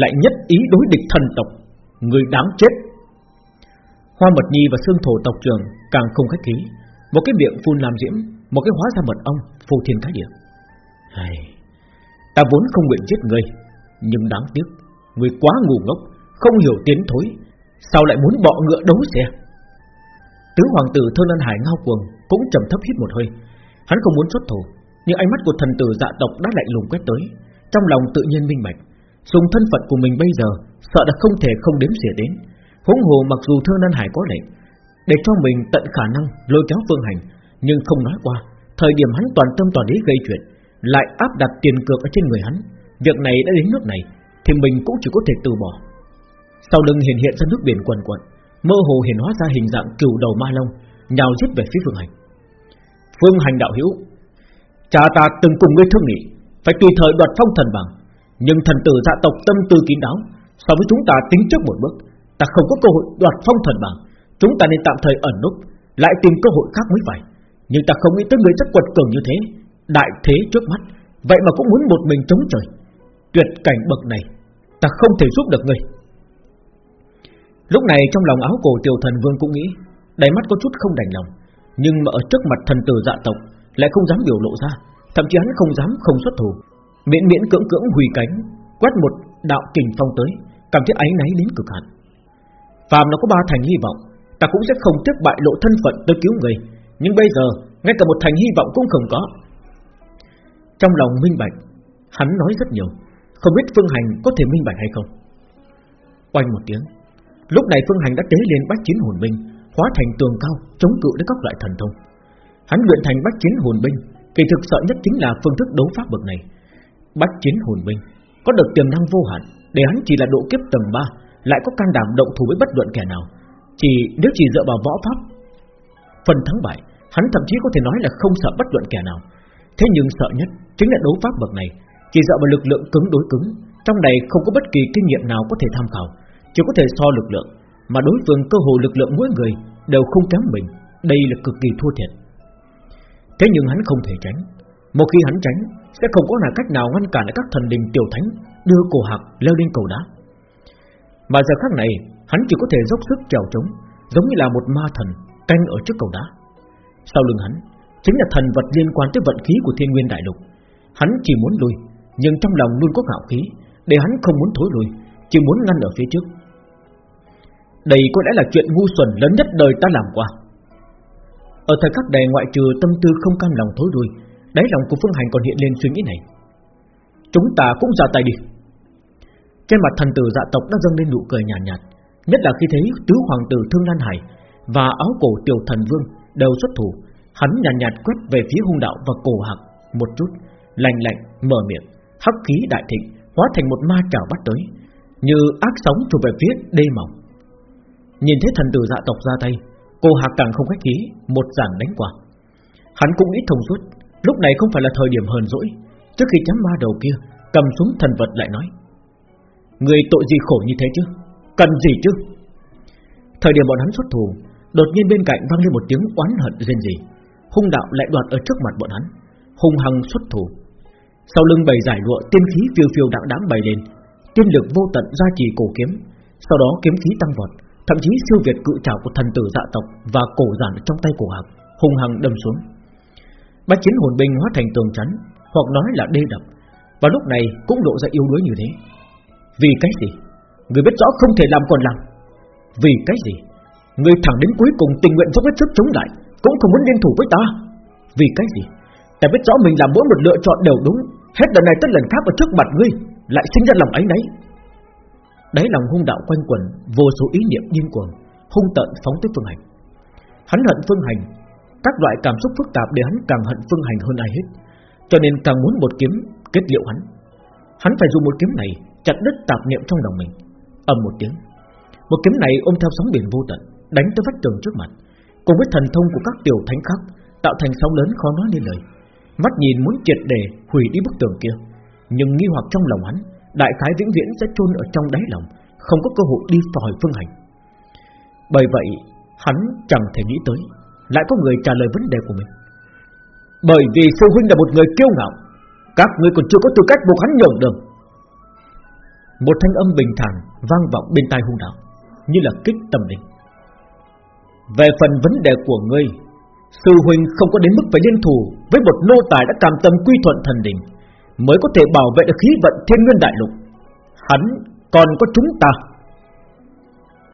Lại nhất ý đối địch thần tộc Người đáng chết. Hoa mật nhi và xương thổ tộc trưởng Càng không khách khí. Một cái miệng phun làm diễm, Một cái hóa ra mật ong phù thiên cái địa. Hay... Ta vốn không nguyện giết ngươi, Nhưng đáng tiếc, Ngươi quá ngu ngốc, Không hiểu tiến thối, Sao lại muốn bọ ngựa đấu xe? Tứ hoàng tử Thôn An Hải ngao cuồng Cũng trầm thấp hít một hơi. Hắn không muốn xuất thủ Nhưng ánh mắt của thần tử dạ tộc đã lạnh lùng quét tới. Trong lòng tự nhiên minh bạch, Dùng thân phận của mình bây giờ Sợ là không thể không đếm xỉa đến. Huống hồ mặc dù Thương Nan Hải có lệnh, Để cho mình tận khả năng lôi kéo phương hành, Nhưng không nói qua, Thời điểm hắn toàn tâm toàn ý gây chuyện, Lại áp đặt tiền cược ở trên người hắn. Việc này đã đến nước này, Thì mình cũng chỉ có thể từ bỏ. Sau lưng hiện hiện ra nước biển quần quần Mơ hồ hiện hóa ra hình dạng cừu đầu ma long, Nhào giết về phía phương hành. Phương hành đạo hữu, Cha ta từng cùng ngươi thương nghị, Phải tùy thời đoạt phong thần bằng, Nhưng thần tử dạ tộc tâm tư kín đáo, So với chúng ta tính trước một bước Ta không có cơ hội đoạt phong thần bằng Chúng ta nên tạm thời ẩn núp, Lại tìm cơ hội khác mới phải. Nhưng ta không nghĩ tới người rất quật cường như thế, Đại thế trước mắt. Vậy mà cũng muốn một mình chống trời. Tuyệt cảnh bậc này, Ta không thể giúp được người. Lúc này trong lòng áo cổ tiểu thần vương cũng nghĩ, Đáy mắt có chút không đành lòng. Nhưng mà ở trước mặt thần tử dạ tộc, Lại không dám biểu lộ ra. Thậm chí hắn không dám, không xuất thủ. Miễn miễn cưỡng cưỡng hủy cánh, Quét một đạo kình phong tới. Cảm thấy áy náy đến cực hạn. Phàm nó có ba thành hy vọng, Ta cũng sẽ không tiếc bại lộ thân phận tới cứu người. Nhưng bây giờ, Ngay cả một thành hy vọng cũng không có. Trong lòng minh bạch, Hắn nói rất nhiều, Không biết Phương Hành có thể minh bạch hay không. Oanh một tiếng, Lúc này Phương Hành đã tế lên bách chiến hồn binh, Hóa thành tường cao, chống cự với các loại thần thông. Hắn luyện thành bách chiến hồn binh, Kỳ thực sợ nhất chính là phương thức đấu pháp bậc này. Bách chiến hồn binh Có được tiềm năng vô hạn, Để hắn chỉ là độ kiếp tầng 3 lại có can đảm động thủ với bất luận kẻ nào. Chỉ nếu chỉ dựa vào võ pháp, Phần thắng bại, Hắn thậm chí có thể nói là không sợ bất luận kẻ nào. Thế nhưng sợ nhất chính là đấu pháp bậc này. Chỉ dựa vào lực lượng cứng đối cứng, Trong này không có bất kỳ kinh nghiệm nào có thể tham khảo. Chỉ có thể so lực lượng, Mà đối phương cơ hồ lực lượng mỗi người Đều không kém mình. Đây là cực kỳ thua thiệt. Thế nhưng hắn không thể tránh. Một khi hắn tránh, Sẽ không có là cách nào ngăn cản các thần đình tiểu thánh Đưa cổ hạc leo lên cầu đá. Mà giờ khác này, Hắn chỉ có thể dốc sức trèo trống, Giống như là một ma thần canh ở trước cầu đá. Sau lưng hắn, Chính là thần vật liên quan tới vận khí của thiên nguyên đại lục. Hắn chỉ muốn lui Nhưng trong lòng luôn có ngạo khí, Để hắn không muốn thối lui Chỉ muốn ngăn ở phía trước. Đây có lẽ là chuyện ngu xuẩn lớn nhất đời ta làm qua. Ở thời khắc này ngoại trừ tâm tư không cam lòng thối lui Đáy lòng của Phương Hành còn hiện lên suy nghĩ này. Chúng ta cũng ra tay đi. Trên mặt thần tử dạ tộc đã dâng lên nụ cười nhàn nhạt, nhạt Nhất là khi thấy tứ hoàng tử Thương Lan Hải Và áo cổ tiểu thần vương Đều xuất thủ. Hắn nhàn nhạt, nhạt quét về phía hung đạo và cổ hạc Một chút, lạnh lạnh, mở miệng Hắc khí đại thịnh Hóa thành một ma chảo bắt tới Như ác sóng chụp về phía đê mỏng. Nhìn thấy thần tử dạ tộc ra tay Cô hạc càng không khách khí Một giản đánh qua. Hắn cũng nghĩ thông suốt Lúc này không phải là thời điểm hờn dỗi Trước khi chấm ma đầu kia Cầm xuống thần vật lại nói Người tội gì khổ như thế chứ? Cần gì chứ? Thời điểm bọn hắn xuất thủ, Đột nhiên bên cạnh vang lên một tiếng oán hận rên rỉ. Hung đạo lại đoạt ở trước mặt bọn hắn. Hung hăng xuất thủ. Sau lưng bày giải lụa, tiên khí phiêu phiêu đặng đám bày lên. Tiên lực vô tận gia trì cổ kiếm. Sau đó kiếm khí tăng vọt, Thậm chí siêu việt cự trảo của thần tử dạ tộc Và cổ giản trong tay cổ hạc, Hung hăng đâm xuống. Bách chiến hồn binh hóa thành tường chắn, Hoặc nói là đê đập. Và lúc này cũng lộ ra yếu đuối như thế. Vì cái gì? Người biết rõ không thể làm còn làm. Vì cái gì? Người thẳng đến cuối cùng tình nguyện dốc hết sức chống lại, Cũng không muốn liên thủ với ta. Vì cái gì? Ta biết rõ mình làm mỗi một lựa chọn đều đúng. Hết lần này tới lần khác ở trước mặt ngươi, Lại sinh ra lòng ấy nấy Đáy lòng hung đạo quanh quẩn, Vô số ý niệm điên cuồng, Hung tận phóng tới phương hành. Hắn hận phương hành. Các loại cảm xúc phức tạp để hắn càng hận phương hành hơn ai hết. Cho nên càng muốn một kiếm, kết liễu hắn. Hắn phải dùng một kiếm này Chặt đứt tạp niệm trong lòng mình. Ầm một tiếng, Một kiếm này ôm theo sóng biển vô tận, Đánh tới vách tường trước mặt. Cùng với thần thông của các tiểu thánh khác, Tạo thành sóng lớn khó nói nên lời. Mắt nhìn muốn triệt để hủy đi bức tường kia, Nhưng nghi hoặc trong lòng hắn, Đại khái vĩnh viễn sẽ chôn ở trong đáy lòng, Không có cơ hội đi phòi phương hành. Bởi vậy, Hắn chẳng thể nghĩ tới, Lại có người trả lời vấn đề của mình. Bởi vì sư huynh là một người kiêu ngạo, Các ngươi còn chưa có tư cách buộc hắn nhường đường. Một thanh âm bình thản Vang vọng bên tai hung đạo, Như là kích tâm linh. Về phần vấn đề của ngươi, Sư huynh không có đến mức phải liên thủ Với một nô tài đã cam tâm quy thuận thần đình Mới có thể bảo vệ được khí vận thiên nguyên đại lục. Hắn còn có chúng ta.